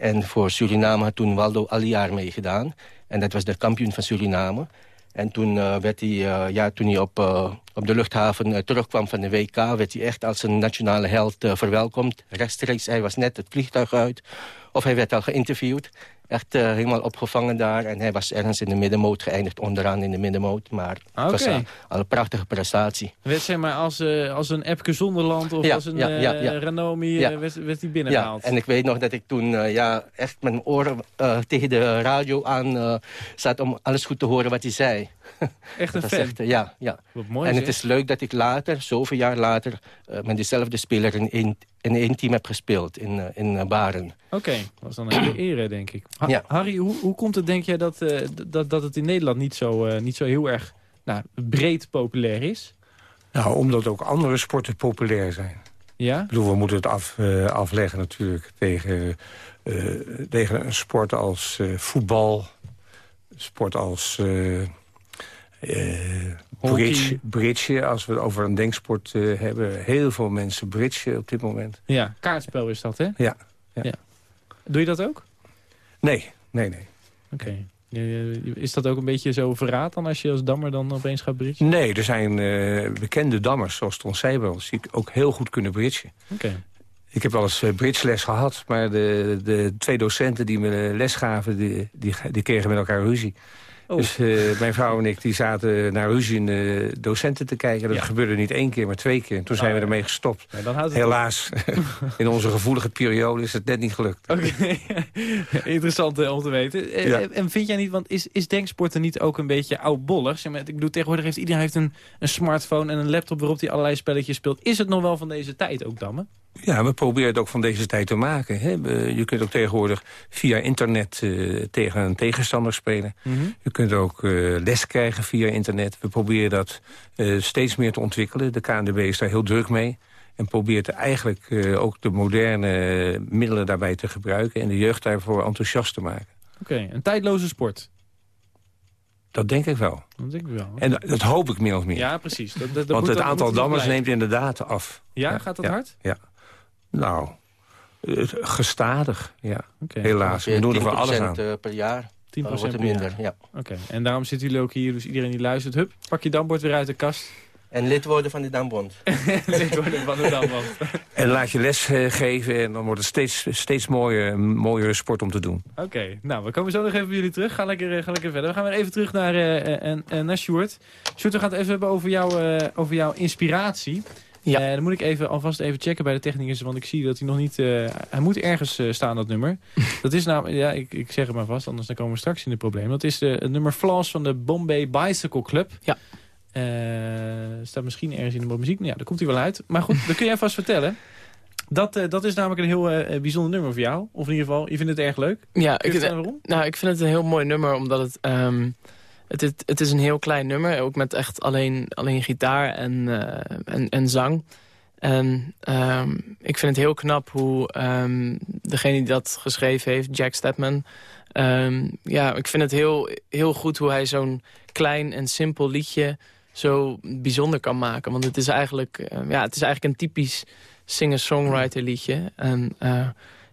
En voor Suriname had toen Waldo Aliar meegedaan. En dat was de kampioen van Suriname. En toen, eh, werd hij, eh, ja, toen hij op, eh, op de luchthaven terugkwam van de WK... werd hij echt als een nationale held verwelkomd. Rechtstreeks, hij was net het vliegtuig uit. Of hij werd al geïnterviewd. Echt eh, helemaal opgevangen daar. En hij was ergens in de middenmoot geëindigd, onderaan in de middenmoot. Maar het was al, een prachtige prestatie. Werd zeg maar als, eh, als een Epke Zonderland of Ja, als een ja, ja, eh, werd, Ja, binnengehaald. en ik weet nog dat ik toen ja, echt met mijn oren tegen de radio aan zat... om alles goed te horen wat hij zei. echt een fan. echt, eh, ja, ja. Wat mooi en het is leuk dat ik later, zoveel jaar later... eh, met dezelfde speler in één, in één team heb gespeeld in, eh, in Baren. Oké, dat was dan een hele ere, denk ik. Ha- Ja. Harry, hoe, hoe komt het, denk jij, dat, eh, dat, dat het in Nederland niet zo, eh, niet zo heel erg nou, breed populair is? Nou, omdat ook andere sporten populair zijn. Ja? Ik bedoel, we moeten het af, eh, afleggen natuurlijk tegen, eh, tegen een sport als eh, voetbal. Sport als eh, eh, Hockey. bridge, bridge, als we het over een denksport eh, hebben. Heel veel mensen bridge op dit moment. Ja, kaartspel is dat, hè? Ja, ja. Doe je dat ook? Nee, nee, nee. Oké. Eh, Is dat ook een beetje zo verraad dan als je als dammer dan opeens gaat bridgen? Nee, er zijn eh, bekende dammers zoals Ton Seybrands... die ook heel goed kunnen bridgen. Oké. Ik heb wel eens eh, bridgeles gehad, maar de, de twee docenten die me les gaven... die, die, die kregen met elkaar ruzie. Oh. Dus eh, mijn vrouw en ik die zaten naar ruzie in de docenten te kijken. Dat Ja. gebeurde niet één keer, maar twee keer. En toen zijn we ja. ermee gestopt. Ja, dan houdt het op. Helaas, in onze gevoelige periode is het net niet gelukt. Oké, interessant eh, om te weten. Eh. En vind jij niet, want is, is denksporten niet ook een beetje oudbollig? Zeg maar, ik bedoel, tegenwoordig heeft iedereen heeft een, een smartphone en een laptop waarop hij allerlei spelletjes speelt. Is het nog wel van deze tijd ook, Damme? Ja, we proberen het ook van deze tijd te maken. Hè. Je kunt ook tegenwoordig via internet eh, tegen een tegenstander spelen. Je kunt ook eh, les krijgen via internet. We proberen dat eh, steeds meer te ontwikkelen. De KNDB is daar heel druk mee. En probeert eigenlijk ook de moderne middelen daarbij te gebruiken... en de jeugd daarvoor enthousiast te maken. Oké, een tijdloze sport. Dat denk ik wel. Dat denk ik wel. En dat, dat hoop ik meer of meer. ja, precies. Dat, dat, Want het aantal dammers neemt inderdaad af. Ja, gaat dat hard? Ja. Nou, eh, gestadig, ja. Oké, Helaas, we doen er voor alles 10% aan. eh, per jaar. 10% Dan wordt het per jaar. minder, ja. Oké, en daarom zitten jullie ook hier, dus iedereen die luistert, hup, pak je dambord weer uit de kast. En lid worden van de Dambond. Lid worden van de Dambond. En laat je les eh, geven en dan wordt het steeds, steeds mooier, een mooiere sport om te doen. Oké, nou, we komen zo nog even bij jullie terug. Ga lekker, ga lekker verder. We gaan weer even terug naar, eh, en, en naar Sjoerd. Sjoerd, we gaan het even hebben over, jou, eh, over jouw inspiratie. Ja. Eh, dan moet ik even, alvast even checken bij de technicus, want ik zie dat hij nog niet... eh, hij moet ergens eh, staan, dat nummer. dat is namelijk, ja, ik, ik zeg het maar vast, anders dan komen we straks in de problemen. Dat is de, het nummer Flaws van de Bombay Bicycle Club. Ja. Staat misschien ergens in de muziek. Nou ja, daar komt hij wel uit. Maar goed, dat kun jij vast vertellen. Dat, dat is namelijk een heel bijzonder nummer voor jou. Of in ieder geval, je vindt het erg leuk. Ja, ik, waarom? nou, ik vind het een heel mooi nummer, omdat het... ehm, het, het, is een heel klein nummer, ook met echt alleen, alleen gitaar en, eh, en, en zang. En ehm, ik vind het heel knap hoe ehm, degene die dat geschreven heeft, Jack Stedman... ehm, ja, ik vind het heel, heel goed hoe hij zo'n klein en simpel liedje zo bijzonder kan maken. Want het is eigenlijk, eh, ja, het is eigenlijk een typisch singer-songwriter liedje. En eh,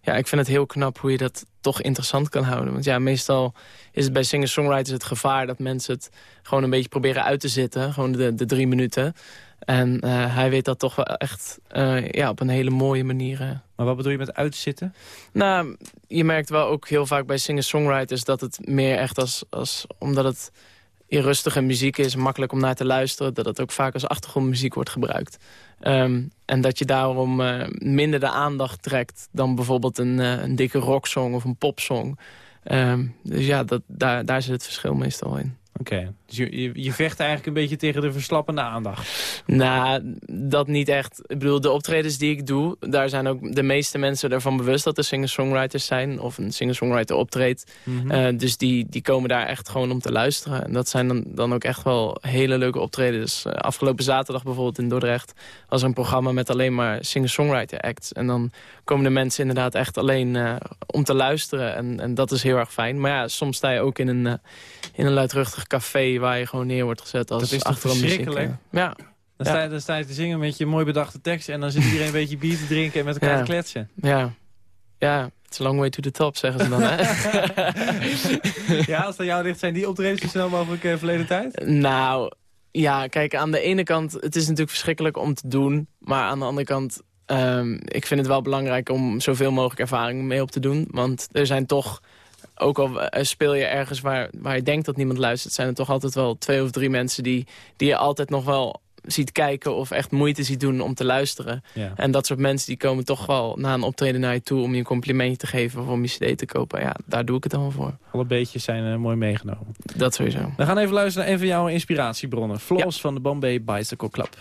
ja, ik vind het heel knap hoe je dat toch interessant kan houden. Want ja, meestal is het bij singer-songwriters het gevaar... dat mensen het gewoon een beetje proberen uit te zitten. Gewoon de, de drie minuten. En eh, hij weet dat toch wel echt eh, ja, op een hele mooie manier... eh. Maar wat bedoel je met uitzitten? Nou, je merkt wel ook heel vaak bij singer-songwriters... dat het meer echt als, als omdat het rustige muziek is... makkelijk om naar te luisteren... dat het ook vaak als achtergrondmuziek wordt gebruikt. Ehm, en dat je daarom eh, minder de aandacht trekt... dan bijvoorbeeld een, eh, een dikke rocksong of een popsong. Ehm, dus ja, dat, daar, daar zit het verschil meestal in. Oké, dus je, je, je vecht eigenlijk een beetje tegen de verslappende aandacht. Nou, dat niet echt. Ik bedoel, de optredens die ik doe... daar zijn ook de meeste mensen ervan bewust dat er singer-songwriters zijn... of een singer-songwriter optreedt. Mhm. Eh, dus die, die komen daar echt gewoon om te luisteren. En dat zijn dan, dan ook echt wel hele leuke optredens. Eh, afgelopen zaterdag bijvoorbeeld in Dordrecht... was er een programma met alleen maar singer-songwriter acts. En dan komen de mensen inderdaad echt alleen eh, om te luisteren. En, en dat is heel erg fijn. Maar ja, soms sta je ook in een, eh, in een luidruchtig café... waar je gewoon neer wordt gezet als Dat is achtergrondmuziek. verschrikkelijk? Ja, Dan, Ja. sta je, dan sta je te zingen met je mooi bedachte tekst... en dan zit iedereen een beetje bier te drinken en met elkaar Ja. te kletsen. ja. Ja, it's a long way to the top, zeggen ze dan. Hè? ja, als dat jou ligt, zijn die optredens zo snel mogelijk eh, verleden tijd? Nou, ja, kijk, aan de ene kant... het is natuurlijk verschrikkelijk om te doen. Maar aan de andere kant... ehm, ik vind het wel belangrijk om zoveel mogelijk ervaring mee op te doen. Want er zijn toch... Ook al speel je ergens waar, waar je denkt dat niemand luistert... zijn er toch altijd wel twee of drie mensen die, die je altijd nog wel ziet kijken... of echt moeite ziet doen om te luisteren. Ja. En dat soort mensen die komen toch wel na een optreden naar je toe... om je een complimentje te geven of om je cd te kopen. Ja, daar doe ik het dan wel voor. Alle beetjes zijn eh, mooi meegenomen. Dat sowieso. We gaan even luisteren naar een van jouw inspiratiebronnen. Floss van de Bombay Bicycle Club.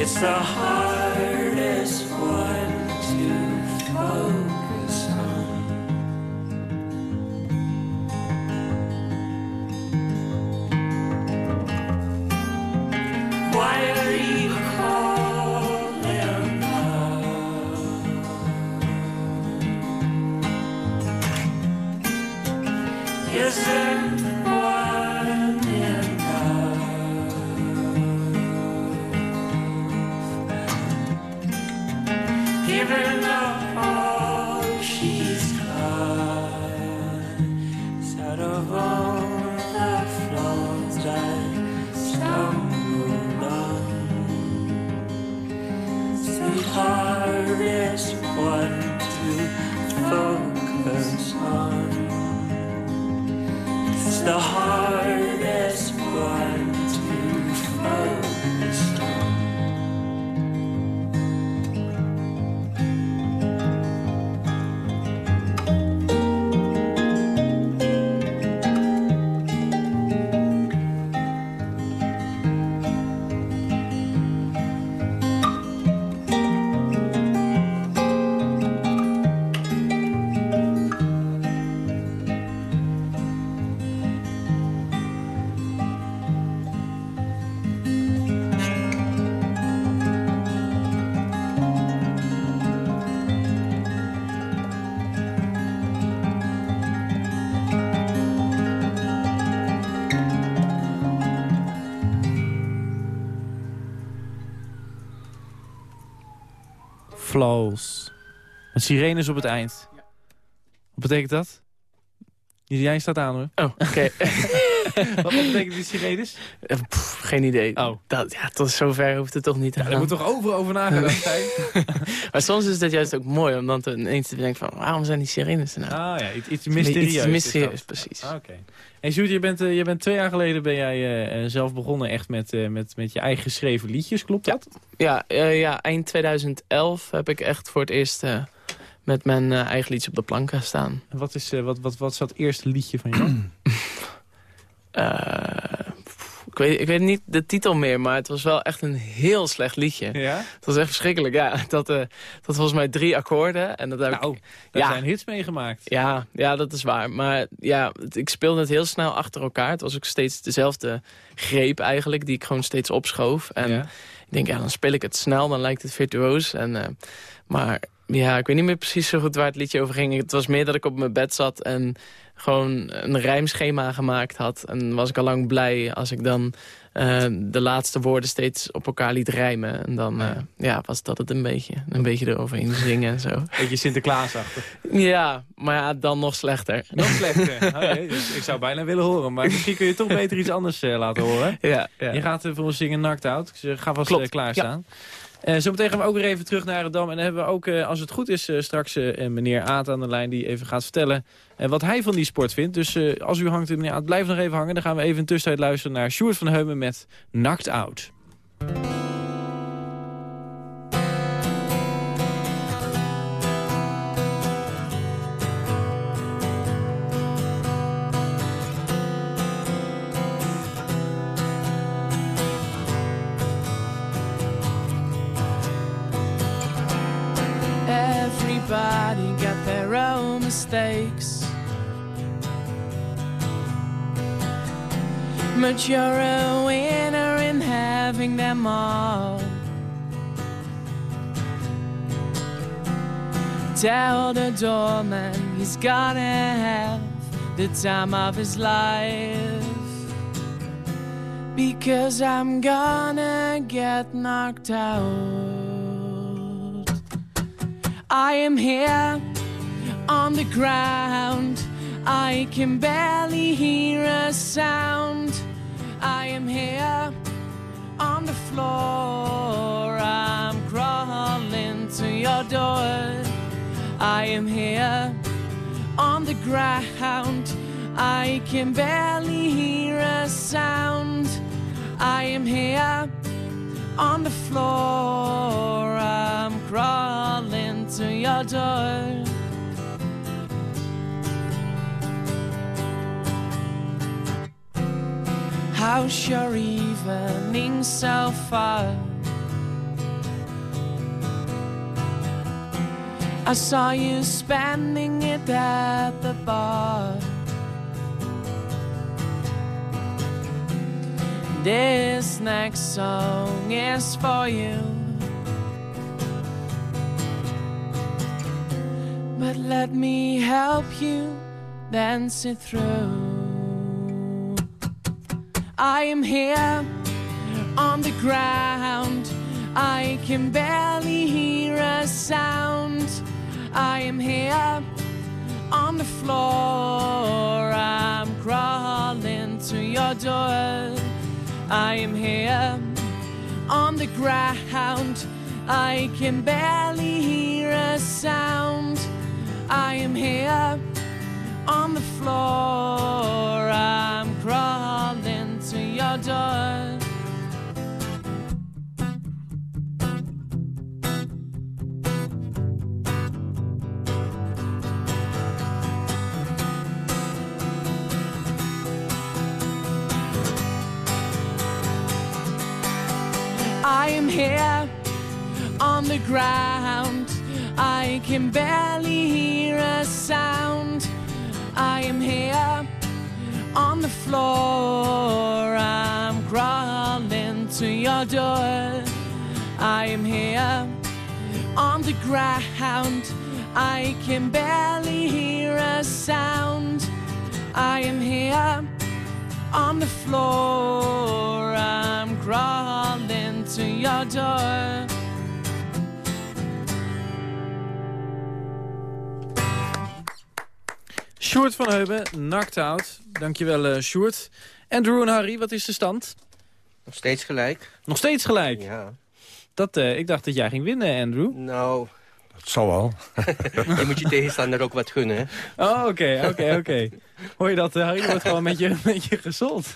It's the hardest Flows. Met sirenes op het eind. Wat betekent dat? Jij staat aan hoor. Oh, oké. wat betekent die sirenes? Eh, pff, geen idee. Oh. Dat, ja, tot zover hoeft het toch niet te Ja, gaan. moet toch over, over nagedacht zijn? Maar soms is dat juist ook mooi, om dan te, ineens te denken van... waarom zijn die sirenes er nou? Ah ja, iets, iets mysterieus. Iets is mysterieus, precies. Ah, Oké. En Sjoerd, je bent, eh, je bent twee jaar geleden ben jij eh, zelf begonnen echt met, met, met je eigen geschreven liedjes, klopt dat? Ja, eh, ja, eind 2011 heb ik echt voor het eerst met mijn eigen liedje op de plank gaan staan. En Wat is, wat, wat, wat is dat eerste liedje van jou? Eh, ik, weet, ik weet niet de titel meer, maar het was wel echt een heel slecht liedje. ja? Het was echt verschrikkelijk, ja. Dat, eh dat volgens mij drie akkoorden. En dat heb ik- Nou, daar Ja. zijn hits meegemaakt. Ja, ja, dat is waar. Maar ja, het- ik speelde het heel snel achter elkaar. Het was ook steeds dezelfde greep eigenlijk, die ik gewoon steeds opschoof. En Ja. ik denk, ja, dan speel ik het snel, dan lijkt het virtuoos. En, eh, maar ja, ik weet niet meer precies zo goed waar het liedje over ging. Het was meer dat ik op mijn bed zat en gewoon een rijmschema gemaakt had. En was ik al lang blij als ik dan eh, de laatste woorden steeds op elkaar liet rijmen. En dan eh, ja, was dat het een beetje. Een beetje eroverheen zingen en zo. Beetje Sinterklaasachtig. Ja, maar ja, dan nog slechter. Nog slechter. Oké, dus ik zou bijna willen horen. Maar misschien kun je toch beter iets anders eh, laten horen. Ja, ja. Je gaat voor ons zingen Knocked Out. Dus ga vast Klopt, eh, Eh zometeen gaan we ook weer even terug naar het Dam. En dan hebben we ook, eh, als het goed is, eh, straks meneer Aad aan de lijn... die even gaat vertellen wat hij van die sport vindt. Dus als u hangt, meneer Aad, blijf nog even hangen. Dan gaan we even in tussentijd luisteren naar Sjoerd van Heumen met Knocked Out. Everybody got their own mistakes. But you're a winner in having them all. Tell the doorman he's gonna have the time of his life. Because I'm gonna get knocked out. I am here on the ground. I can barely hear a sound. I am here on the floor. I'm crawling to your door. I am here on the ground. I can barely hear a sound. I am here on the floor. I'm crawling to your door. How's your evening so far? I saw you spending it at the bar. This next song is for you. But let me help you dance it through. I am here on the ground. I can barely hear a sound. I am here on the floor. I'm crawling to your door. I am here on the ground. I can barely hear a sound. I am here on the floor. I'm crawling to your door. I am here on the ground. I can barely sound. I am here on the floor. I'm crawling to your door. I am here on the ground. I can barely hear a sound. I am here on the floor. I'm crawling to your door. Sjoerd van Heuben, knocked out. Dankjewel, eh Sjoerd. Andrew en Harry, wat is de stand? Nog steeds gelijk. Nog steeds gelijk. Ja. Dat, eh, ik dacht dat jij ging winnen, Andrew. Nou, Dat zal wel. je moet je tegenstander ook wat gunnen. hè? Oh, oké, oké, oké. Hoor je dat, eh, Harry? wordt gewoon met je, met je gesold.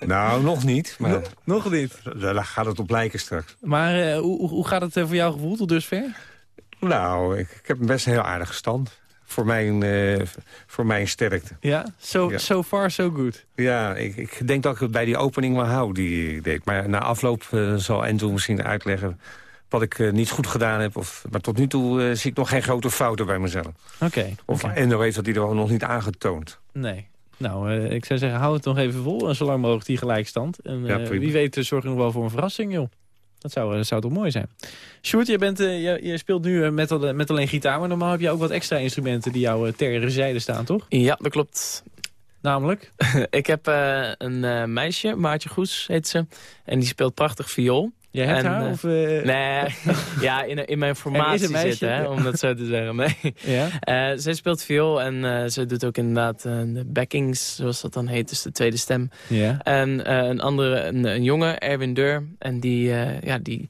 Nou, nog niet. Maar Nog niet. daar gaat het op lijken straks. Maar eh, hoe, hoe- gaat het voor jou gevoel tot dusver? Nou, ik, ik heb een best een heel aardige stand. Voor mijn, eh, voor mijn sterkte. Ja? So, Ja. so far, so good. Ja, ik, ik denk dat ik het bij die opening wel hou die ik deed. Maar na afloop eh, zal Enzo misschien uitleggen wat ik eh, niet goed gedaan heb. Of, maar tot nu toe zie ik nog geen grote fouten bij mezelf. Oké. Of. Enzo heeft dat hij er nog niet aangetoond. Nee. Nou, ik zou zeggen, hou het nog even vol. En zolang mogelijk die gelijkstand. En Ja, wie weet, zorg je nog wel voor een verrassing, joh. Dat zou, dat zou toch mooi zijn. Sjoerd, je, bent, eh, je, je speelt nu eh, met, al- met alleen gitaar. Maar normaal heb je ook wat extra instrumenten die jou eh, ter zijde staan, toch? Ja, dat klopt. Namelijk? Ik heb eh, een eh, meisje, Maartje Goes heet ze. En die speelt prachtig viool. Jij hebt En, haar? eh, of, eh, Nee, ja, in, in mijn formatie meisje. zitten, hè, om dat zo te zeggen. Nee. Ja? Eh, zij speelt viool en eh, ze doet ook inderdaad de backings, zoals dat dan heet, dus de tweede stem. Ja. En een andere, een, een jongen, Erwin Deur, en die, ja, die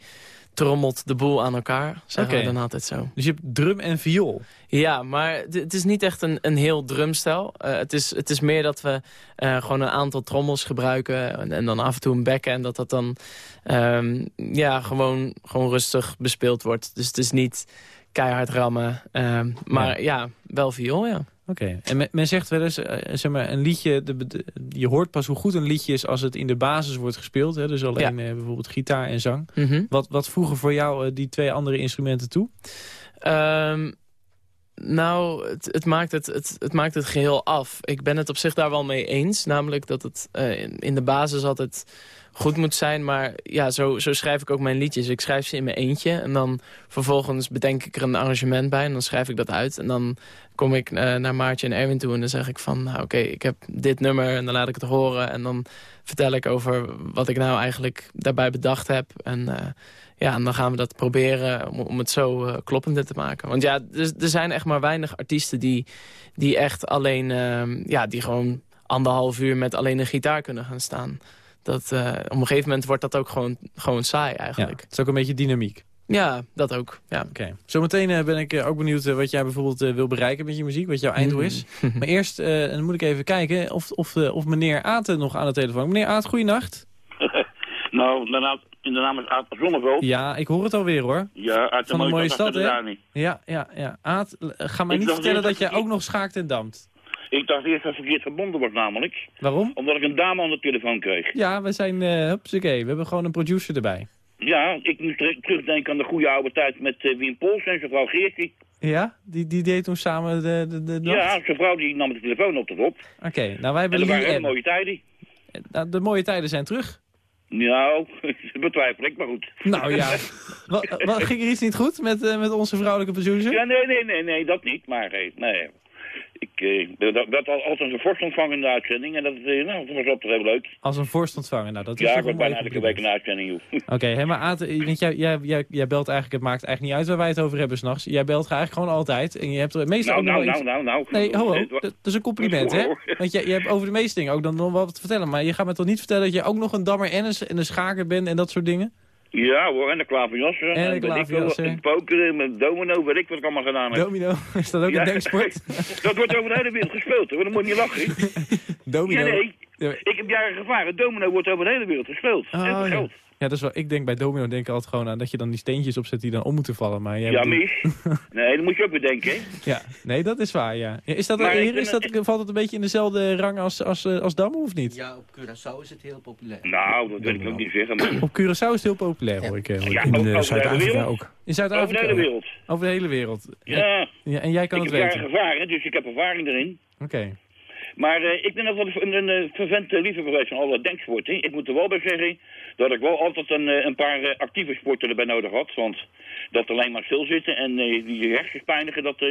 trommelt de boel aan elkaar, zeggen we dan altijd zo. Dus je hebt drum en viool. Ja, maar het- is niet echt een, een heel drumstel. Eh, het, is, het is meer dat we eh, gewoon een aantal trommels gebruiken... En, en dan af en toe een bekken en dat dat dan ehm, ja, gewoon, gewoon rustig bespeeld wordt. Dus het is niet keihard rammen, ehm, maar ja. wel viool, ja. Oké. En men, men zegt wel eens, eh, zeg maar, een liedje... De, de- je hoort pas hoe goed een liedje is als het in de basis wordt gespeeld. Hè? Dus alleen eh, bijvoorbeeld gitaar en zang. Mhm. Wat, wat voegen voor jou eh, die twee andere instrumenten toe? Ehm, nou, het, het, maakt het, het, het maakt het geheel af. Ik ben het op zich daar wel mee eens. Namelijk dat het in, in de basis altijd goed moet zijn. Maar ja, zo, zo schrijf ik ook mijn liedjes. Ik schrijf ze in mijn eentje. En dan vervolgens bedenk ik er een arrangement bij. En dan schrijf ik dat uit. En dan kom ik eh, naar Maartje en Erwin toe. En dan zeg ik van, nou oké, ik heb dit nummer. En dan laat ik het horen. En dan vertel ik over wat ik nou eigenlijk daarbij bedacht heb. En... eh, ja, en dan gaan we dat proberen om, om het zo eh, kloppender te maken. Want ja, er, er zijn echt maar weinig artiesten die, die echt alleen... ja, die gewoon anderhalf uur met alleen een gitaar kunnen gaan staan. Dat, eh, op een gegeven moment wordt dat ook gewoon, gewoon saai Ja, eigenlijk. het is ook een beetje dynamiek. Ja, dat ook. Ja. Oké. Zometeen eh, ben ik eh, ook benieuwd wat jij bijvoorbeeld wil bereiken met je muziek. Wat jouw einddoel is. Maar eerst eh, dan moet ik even kijken of, of, eh, of meneer Aten nog aan de telefoon. Meneer Aat, goeienacht. Nou, de naam, de naam is Aad Zonneveld. Ja, ik hoor het alweer hoor. Ja, uit de Van een mooie stad stad, hè? Ja, ja, ja. Aad, eh, ga mij Ik niet vertellen dat jij ook nog schaakt en dampt. Ik dacht eerst dat verkeerd verbonden was namelijk. Waarom? Omdat ik een dame aan de telefoon kreeg. Ja, we zijn, eh hupsakee, we hebben gewoon een producer erbij. Ja, ik moet ter- terugdenken aan de goede oude tijd met eh, Wien Pols en zijn vrouw Geertje. Ja, die, die deed toen samen de, de, de nacht? Ja, zijn vrouw die nam de telefoon op tot op. Oké, nou wij En hebben dat waren Lee hele en. mooie tijden. Nou, de mooie tijden zijn terug. Nou, betwijfel ik, maar goed. Nou ja, wat, wat, ging er iets niet goed met, eh, met onze vrouwelijke producer? Ja, nee, nee, nee, nee, dat niet. Maar eh, nee, ik eh, dat al- altijd een vorst ontvangen in de uitzending. En dat, eh, nou, dat was op toch heel leuk. Als een vorst ontvangen, nou dat is Ja, toch ik mooi bijna elke week een uitzending. Oké, hé, maar Aad, eh, want jij, jij, jij, jij belt eigenlijk, het maakt eigenlijk niet uit waar wij het over hebben s'nachts. Jij belt eigenlijk gewoon altijd en je hebt er meestal Nou, nou, nou, iets... nou, nou. Nee, ho, Eh, dat dat is een compliment, hè? Want je, je hebt over de meeste dingen ook dan nog wat te vertellen. Maar je gaat me toch niet vertellen dat je ook nog een dammer en een, en een schaker bent en dat soort dingen? Ja hoor, en de klaverjassen. En de ik wel, klaverjassen. en Pokeren, met domino, weet ik wat ik allemaal gedaan heb. Domino, is dat ook Ja. een denksport? dat wordt over de hele wereld gespeeld, hoor. Dan moet je niet lachen. Domino. Ja, nee. Ik heb jaren gevaren. Domino wordt over de hele wereld gespeeld. Oh, en ja. vergeld. Ja, dat is wel, ik denk bij domino denk ik altijd gewoon aan dat je dan die steentjes opzet die dan om moeten vallen. Maar jij Ja, bedoelt- mis. Nee, dat moet je ook weer denken. hè. Ja, nee, dat is waar, ja. Is dat, Maar ik hier, is dat, valt het een beetje in dezelfde rang als, als, eh, als Damme of niet? Ja, op Curaçao is het heel populair. Nou, dat wil ik ook niet zeggen. Maar... Op Curaçao is het heel populair, hoor ik. eh, hoor ik. Ja, In over- eh, over de hele Zuid-Afrika wereld. ook. In Over de Zuid-Afrika hele wereld. Over de hele wereld. Ja, Ja, en jij kan ik het heb jaren weten. gevaren, dus ik heb ervaring erin. Oké. Maar eh, ik ben ook wel een, een, een vervent liefhebber geweest van alle denksporten. Ik moet er wel bij zeggen dat ik wel altijd een, eh, een paar eh, actieve sporten erbij nodig had. Want dat alleen maar stilzitten en eh, die hersens pijnigen, dat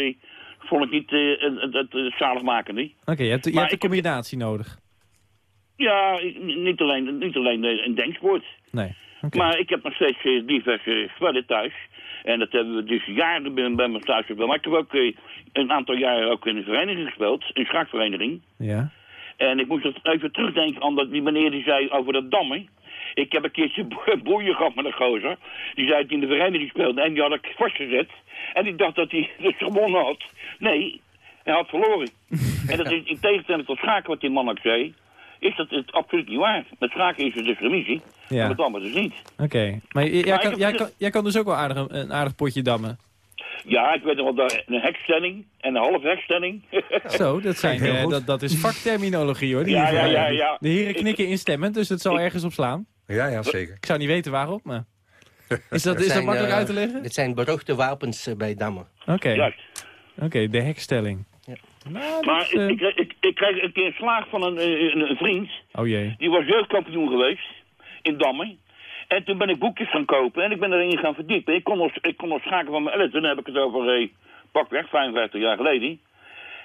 vond ik niet het, zaligmakende. Oké, je hebt, je Maar hebt een heb- combinatie nodig. Ja, niet alleen, niet alleen een denksport. Nee. Maar ik heb nog steeds diverse spellen thuis. En dat hebben we dus jaren bij, bij me thuis gespeeld. Maar ik heb ook een aantal jaren ook in een vereniging gespeeld. Een schaakvereniging. Ja. En ik moest even terugdenken aan dat die meneer die zei over dat dammen. Ik heb een keertje bo- boeien gehad met een gozer. Die zei dat hij in de vereniging speelde. En die had ik vastgezet. En ik dacht dat hij dus gewonnen had. Nee, hij had verloren. en dat is in tegenstelling tot schaken wat die man ook zei. Is dat het absoluut niet waar. Met schaken is het dus remisie. Ja. Maar met dammen dus niet. Oké. Maar jij, Maar kan, jij, heb- kan, jij kan dus ook wel aardig, een, aardig potje dammen. Ja, ik weet nog wel, dat- een hekstelling en een half hekstelling. Zo, dat, zijn, eh, dat, dat is vakterminologie hoor. die Ja, hier ja, voorbij ja, hebben. ja. De heren knikken instemmend, dus het zal ergens op slaan. Ja, ja, zeker. Ik zou niet weten waarop, maar... Is dat, is dat zijn, makkelijk eh, uit te leggen? Dit zijn beruchte wapens eh, bij dammen. Oké. Oké, de hekstelling. Ja. Nou, Maar is, eh, ik, ik, ik kreeg een keer een slaag van een, eh, een, een vriend. Oh jee. Die was jeugdkampioen geweest in Dammen. En toen ben ik boekjes gaan kopen en ik ben erin gaan verdiepen. Ik kon nog, ik kon nog schaken van mijn 11, toen heb ik het over eh, pakweg, 55 jaar geleden.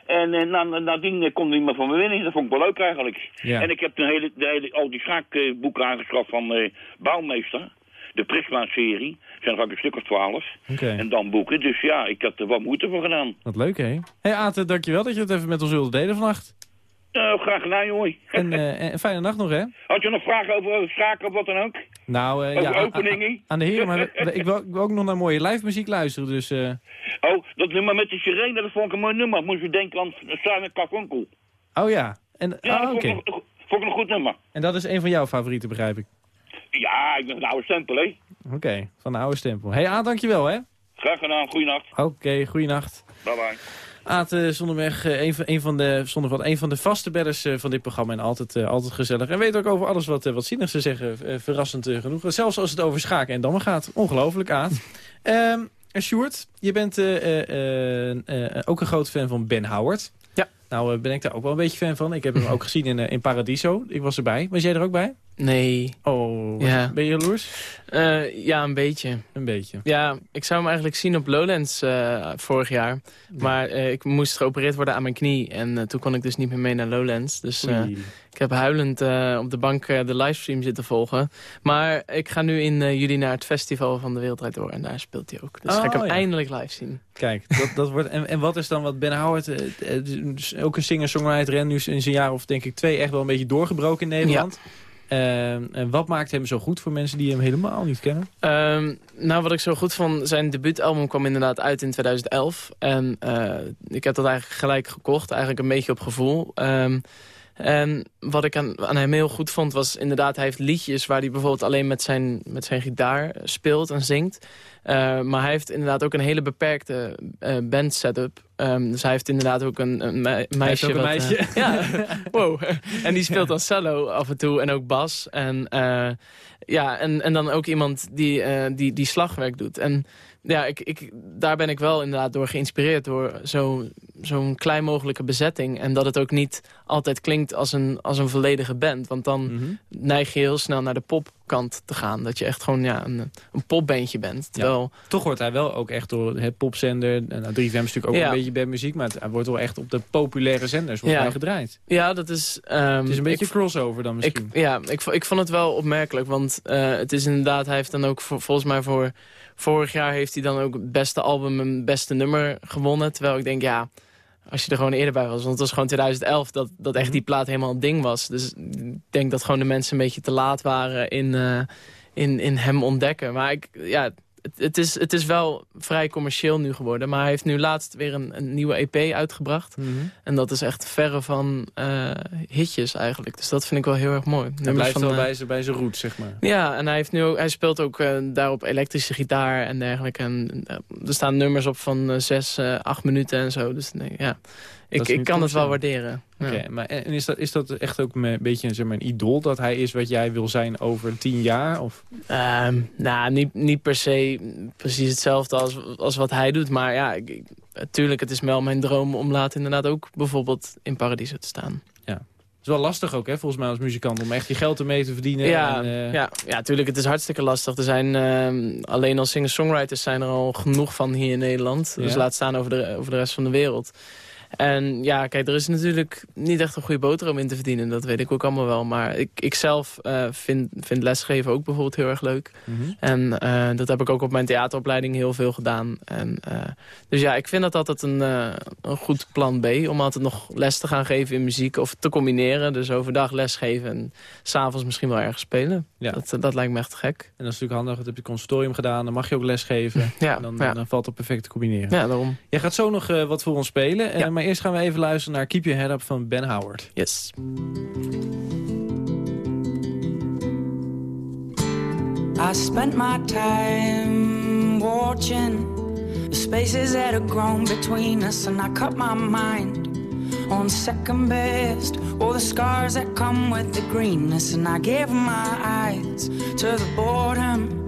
En eh, na, na- nadien eh, kon niemand van me winnen. Dat vond ik wel leuk eigenlijk. Ja. En ik heb de hele, de hele, al die schaakboeken aangeschaft van eh, Bouwmeester. De Prisma-serie. zijn er ook een stuk of twaalf. Oké, En dan boeken. Dus ja, ik had er wat moeite voor gedaan. wat leuk hè. hey, Aten, dankjewel dat je het even met ons wilde delen vannacht. Nou, graag gedaan, jongen. En, en fijne nacht nog hè. Had je nog vragen over schaken of wat dan ook? Nou, eh, ja, a- a- openingen? aan de heren, maar ik wil, ik wil ook nog naar mooie live muziek luisteren, dus... eh, Oh, dat nummer met de sirene, dat vond ik een mooi nummer. Moest je denken aan Simon Carfunkel. Oh ja, en, Ja, ah, vond, ik, vond ik een goed nummer. En dat is een van jouw favorieten, begrijp ik. Ja, ik ben een oude stempel, hè. Oké, van de oude stempel. hey, Aad, dankjewel hè. Graag gedaan, goeienacht. Oké, goeienacht. Bye bye. Aad Zonneweg, eh, een, van- een, van de, een van de vaste bedders eh, van dit programma. En altijd, eh, altijd gezellig. En weet ook over alles wat, wat te zeggen. verrassend genoeg. Zelfs als het over schaken en dammen gaat. Ongelooflijk, Aad. Ehm en Sjoerd, je bent ook een groot fan van Ben Howard. Ja. Nou ben ik daar ook wel een beetje fan van. Ik heb hem ook gezien in, in Paradiso. Ik was erbij. Was jij er ook bij? Nee. Oh, Ja. ben je jaloers? Eh, ja, een beetje. Een beetje. Ja, ik zou hem eigenlijk zien op Lowlands eh, vorig jaar. Maar eh, ik moest geopereerd worden aan mijn knie. En toen kon ik dus niet meer mee naar Lowlands. Dus ik heb huilend op de bank de livestream zitten volgen. Maar ik ga nu in juli naar het festival van de Wereldrijd Door. En daar speelt hij ook. Dus ga ik Oh, hem ja. eindelijk live zien. Kijk, dat, dat wordt, en, en wat is dan wat Ben Howard, dus ook een singer-songwriter... en nu in zijn jaar of denk ik twee echt wel een beetje doorgebroken in Nederland. Ehm, en wat maakt hem zo goed voor mensen die hem helemaal niet kennen? Ehm, nou, wat ik zo goed vond, zijn debuutalbum kwam inderdaad uit in 2011. En eh, ik heb dat eigenlijk gelijk gekocht, eigenlijk een beetje op gevoel. Ehm, en wat ik aan, aan hem heel goed vond, was inderdaad... hij heeft liedjes waar hij bijvoorbeeld alleen met zijn, met zijn gitaar speelt en zingt. Eh, maar hij heeft inderdaad ook een hele beperkte eh band setup. Ehm, dus hij heeft inderdaad ook een, een me- meisje. ook een wat, eh, meisje? ja, wow. En die speelt dan cello af en toe en ook bas. En, eh, ja, en, en dan ook iemand die, eh, die, die slagwerk doet. En ja, ik, ik, daar ben ik wel inderdaad door geïnspireerd. Door zo- zo'n klein mogelijke bezetting. En dat het ook niet altijd klinkt als een, als een volledige band. Want dan Mhm. neig je heel snel naar de popkant te gaan. Dat je echt gewoon ja, een, een popbandje bent. Terwijl, Toch wordt hij wel ook echt door het popzender... en nou, 3FM is natuurlijk ook Ja. een beetje bandmuziek... maar het, hij wordt wel echt op de populaire zenders wordt Ja. hij gedraaid. ja, dat is... ehm, Het is een beetje ik- crossover dan Ik, misschien. ja, ik, ik vond het wel opmerkelijk. Want eh, het is inderdaad, hij heeft dan ook voor- volgens mij voor vorig jaar heeft hij dan ook het beste album en beste nummer gewonnen. Terwijl ik denk, ja, als je er gewoon eerder bij was. Want het was gewoon 2011 dat, dat echt die plaat helemaal een ding was. Dus ik denk dat gewoon de mensen een beetje te laat waren in, eh, in, in hem ontdekken. Maar ik, ja, het, is, het is wel vrij commercieel nu geworden. Maar hij heeft nu laatst weer een, een nieuwe EP uitgebracht. Mhm. En dat is echt verre van eh, hitjes eigenlijk. Dus dat vind ik wel heel erg mooi. Hij blijft van, wel eh, bij zijn bij zijn roots, zeg maar. Ja, en hij, heeft nu ook, hij speelt ook eh, daarop elektrische gitaar en dergelijke. En er staan nummers op van zes, acht minuten en zo. Dus nee, ja, ik, ik kan het wel waarderen. Ja. Oké, maar en is dat, is dat echt ook een beetje zeg maar, een idool dat hij is wat jij wil zijn over tien jaar? Of? Ehm, nou, niet, niet per se precies hetzelfde als, als wat hij doet. Maar ja, ik, natuurlijk, het is wel mijn droom om later inderdaad ook bijvoorbeeld in Paradiso te staan. Het is wel lastig ook, hè, volgens mij als muzikant, om echt je geld ermee te verdienen. Ja, en, eh, ja, ja, tuurlijk, het is hartstikke lastig. Er zijn ehm, alleen al singer-songwriters zijn er al genoeg van hier in Nederland. Dus Ja. laat staan over de, over de rest van de wereld. En ja, kijk, er is natuurlijk niet echt een goede boterham in te verdienen. Dat weet ik ook allemaal wel. Maar ik, ik zelf eh, vind, vind lesgeven ook bijvoorbeeld heel erg leuk. mhm. En eh, dat heb ik ook op mijn theateropleiding heel veel gedaan. En, eh, dus ja, ik vind dat altijd een, een goed plan B. Om altijd nog les te gaan geven in muziek. Of te combineren. Dus overdag lesgeven en s'avonds misschien wel ergens spelen. Ja. Dat, dat lijkt me echt gek. En dat is natuurlijk handig, dat heb je conservatorium gedaan, dan mag je ook lesgeven. Ja, En dan, ja. dan valt het perfect te combineren. ja daarom. Jij gaat zo nog wat voor ons spelen, Ja. Maar eerst gaan we even luisteren naar Keep Your Head Up van Ben Howard. Yes. I spent my time watching the spaces that have grown between us, and I cut my mind on second best. All the scars that come with the greenness, and I gave my eyes to the boredom.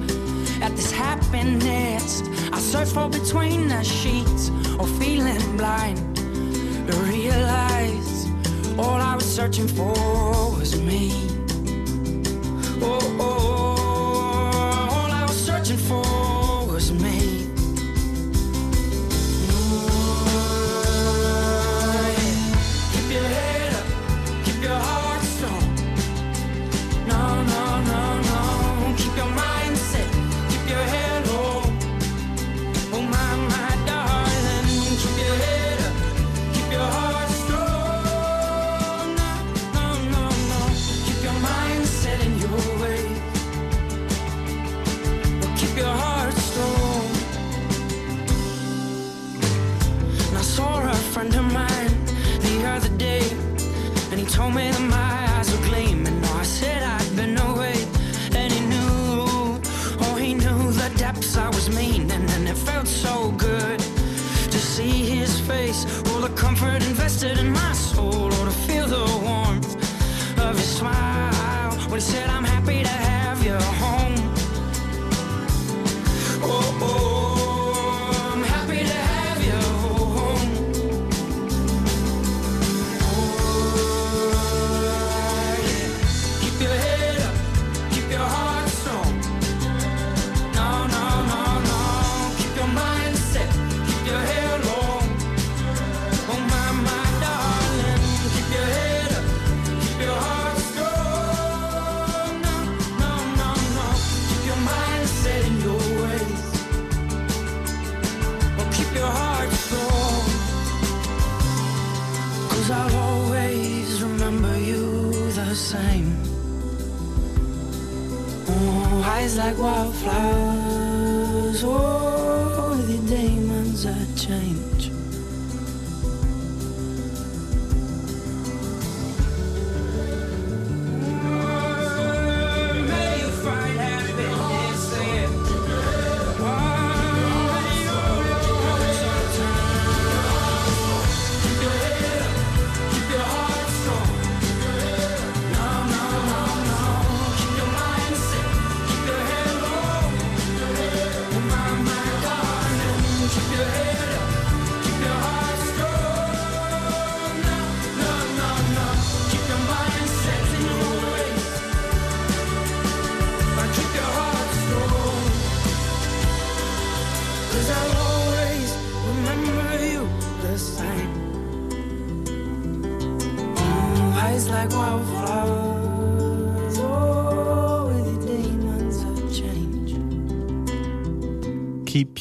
at this happiness. I search for between the sheets or feeling blind to realize all I was searching for was me. Oh, oh,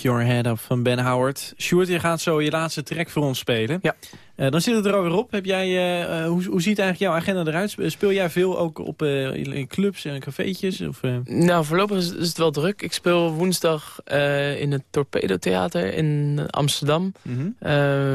Your Head Up van Ben Howard. Sjoerd, je gaat zo je laatste track voor ons spelen. Ja. Eh, dan zit het er alweer op. Heb jij, eh, eh, hoe, hoe ziet eigenlijk jouw agenda eruit? Speel jij veel ook op in clubs en cafeetjes? Of? Nou, voorlopig is, is het wel druk. Ik speel woensdag in het Torpedo Theater in Amsterdam. Mhm.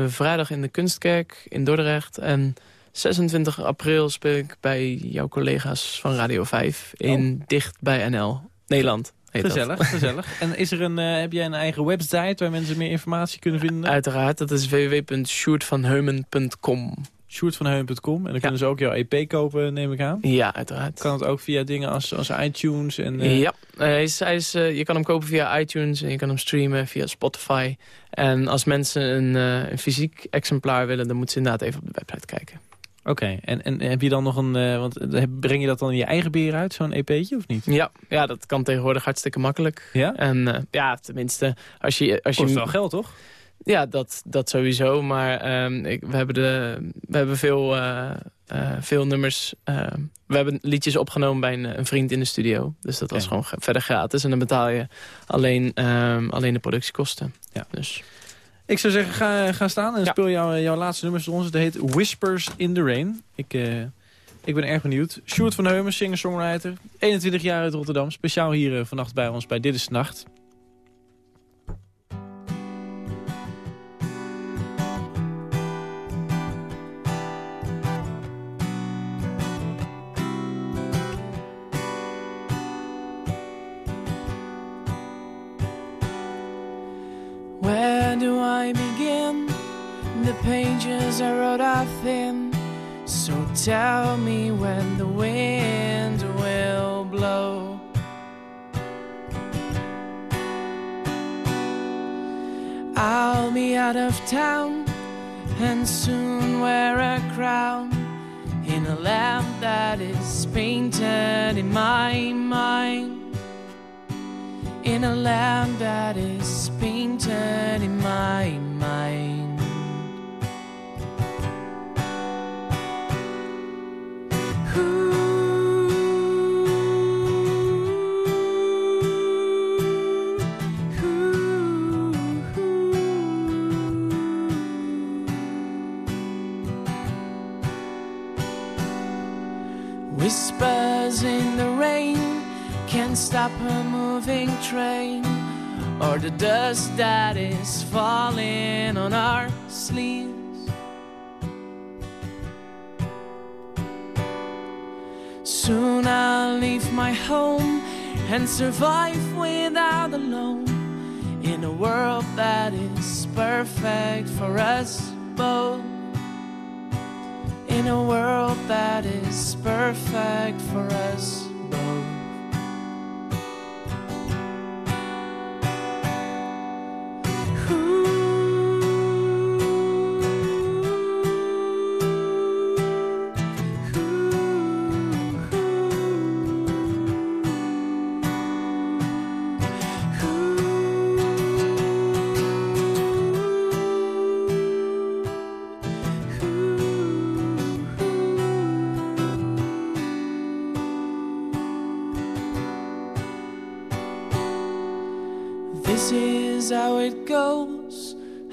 Vrijdag in de Kunstkerk in Dordrecht. En 26 april speel ik bij jouw collega's van Radio 5 in Dicht bij NL, Nederland. Dat. Gezellig, gezellig. En is er een, eh, heb jij een eigen website waar mensen meer informatie kunnen vinden? Uiteraard, dat is www.sjoerdvanheumen.com. Sjoerdvanheun.com. En dan kunnen ze ook jouw EP kopen, neem ik aan. Ja, uiteraard. Kan het ook via dingen als, als iTunes? En, eh, Ja, hij is, hij is, eh, je kan hem kopen via iTunes en je kan hem streamen via Spotify. En als mensen een, eh, een fysiek exemplaar willen, dan moeten ze inderdaad even op de website kijken. Oké, en, en heb je dan nog een... eh, want eh, breng je dat dan in je eigen beer uit, zo'n EP'tje, of niet? Ja, ja, dat kan tegenwoordig hartstikke makkelijk. Ja? En eh, ja, tenminste, als je... Als Kost je wel geld, toch? Ja, dat, dat sowieso. Maar ehm, ik, we hebben, de, we hebben veel, veel nummers. ehm, we hebben liedjes opgenomen bij een, een vriend in de studio. Dus dat was gewoon ge- verder gratis. En dan betaal je alleen, ehm, alleen de productiekosten. Ja. Dus Ik zou zeggen, ga, ga staan en Ja. speel jouw, jouw laatste nummers voor ons. Het heet Whispers in the Rain. Ik, eh, ik ben erg benieuwd. Sjoerd van Heumen, singer-songwriter. 21 jaar uit Rotterdam. Speciaal hier eh, vannacht bij ons bij Dit is Nacht. Town and soon wear a crown in a land that is painted in my mind in a land that is painted in my mind. Train or the dust that is falling on our sleeves. Soon I'll leave my home and survive without a loan in a world that is perfect for us both. In a world that is perfect for us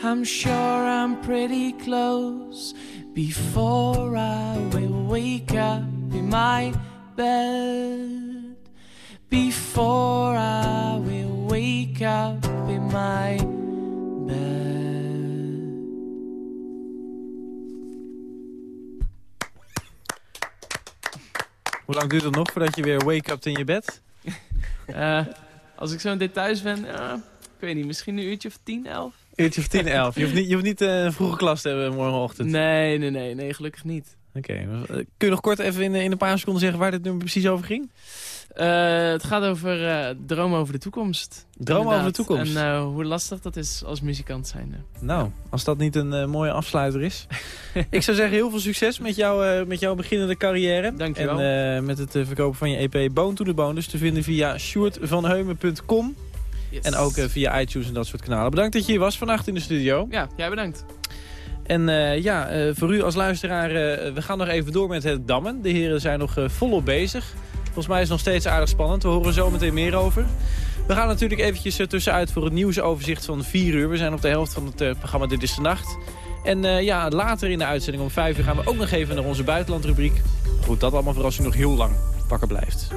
I'm sure I'm pretty close before I will wake up in my bed. Before I will wake up in my bed. Hoe lang duurt het nog voordat je weer wake-up in je bed? Eh, als ik zo dit thuis ben, ja, ik weet niet, misschien een uurtje of 10, 11? Uurtje of 10, 11. Je hoeft niet, je hoeft niet eh, een vroege klas te hebben morgenochtend. Nee, nee, nee, nee, gelukkig niet. Oké. eh, kun je nog kort even in, in een paar seconden zeggen waar dit nummer precies over ging? Eh, het gaat over dromen over de toekomst. Dromen over de toekomst. En hoe lastig dat is als muzikant zijn. Nou, als dat niet een mooie afsluiter is. ik zou zeggen heel veel succes met, jou, met jouw beginnende carrière. Dankjewel. En met het verkopen van je EP Bone to the Bone. Dus te vinden via sjoerdvanheumen.com. Yes. En ook eh, via iTunes en dat soort kanalen. Bedankt dat je hier was vannacht in de studio. Ja, jij bedankt. En eh, ja, eh, voor u als luisteraar, we gaan nog even door met het dammen. De heren zijn nog volop bezig. Volgens mij is het nog steeds aardig spannend. We horen zo meteen meer over. We gaan natuurlijk eventjes tussenuit voor het nieuwsoverzicht van 4 uur. We zijn op de helft van het programma Dit is de Nacht. En ja, later in de uitzending om 5 uur gaan we ook nog even naar onze buitenlandrubriek. Goed, dat allemaal voor als u nog heel lang wakker blijft.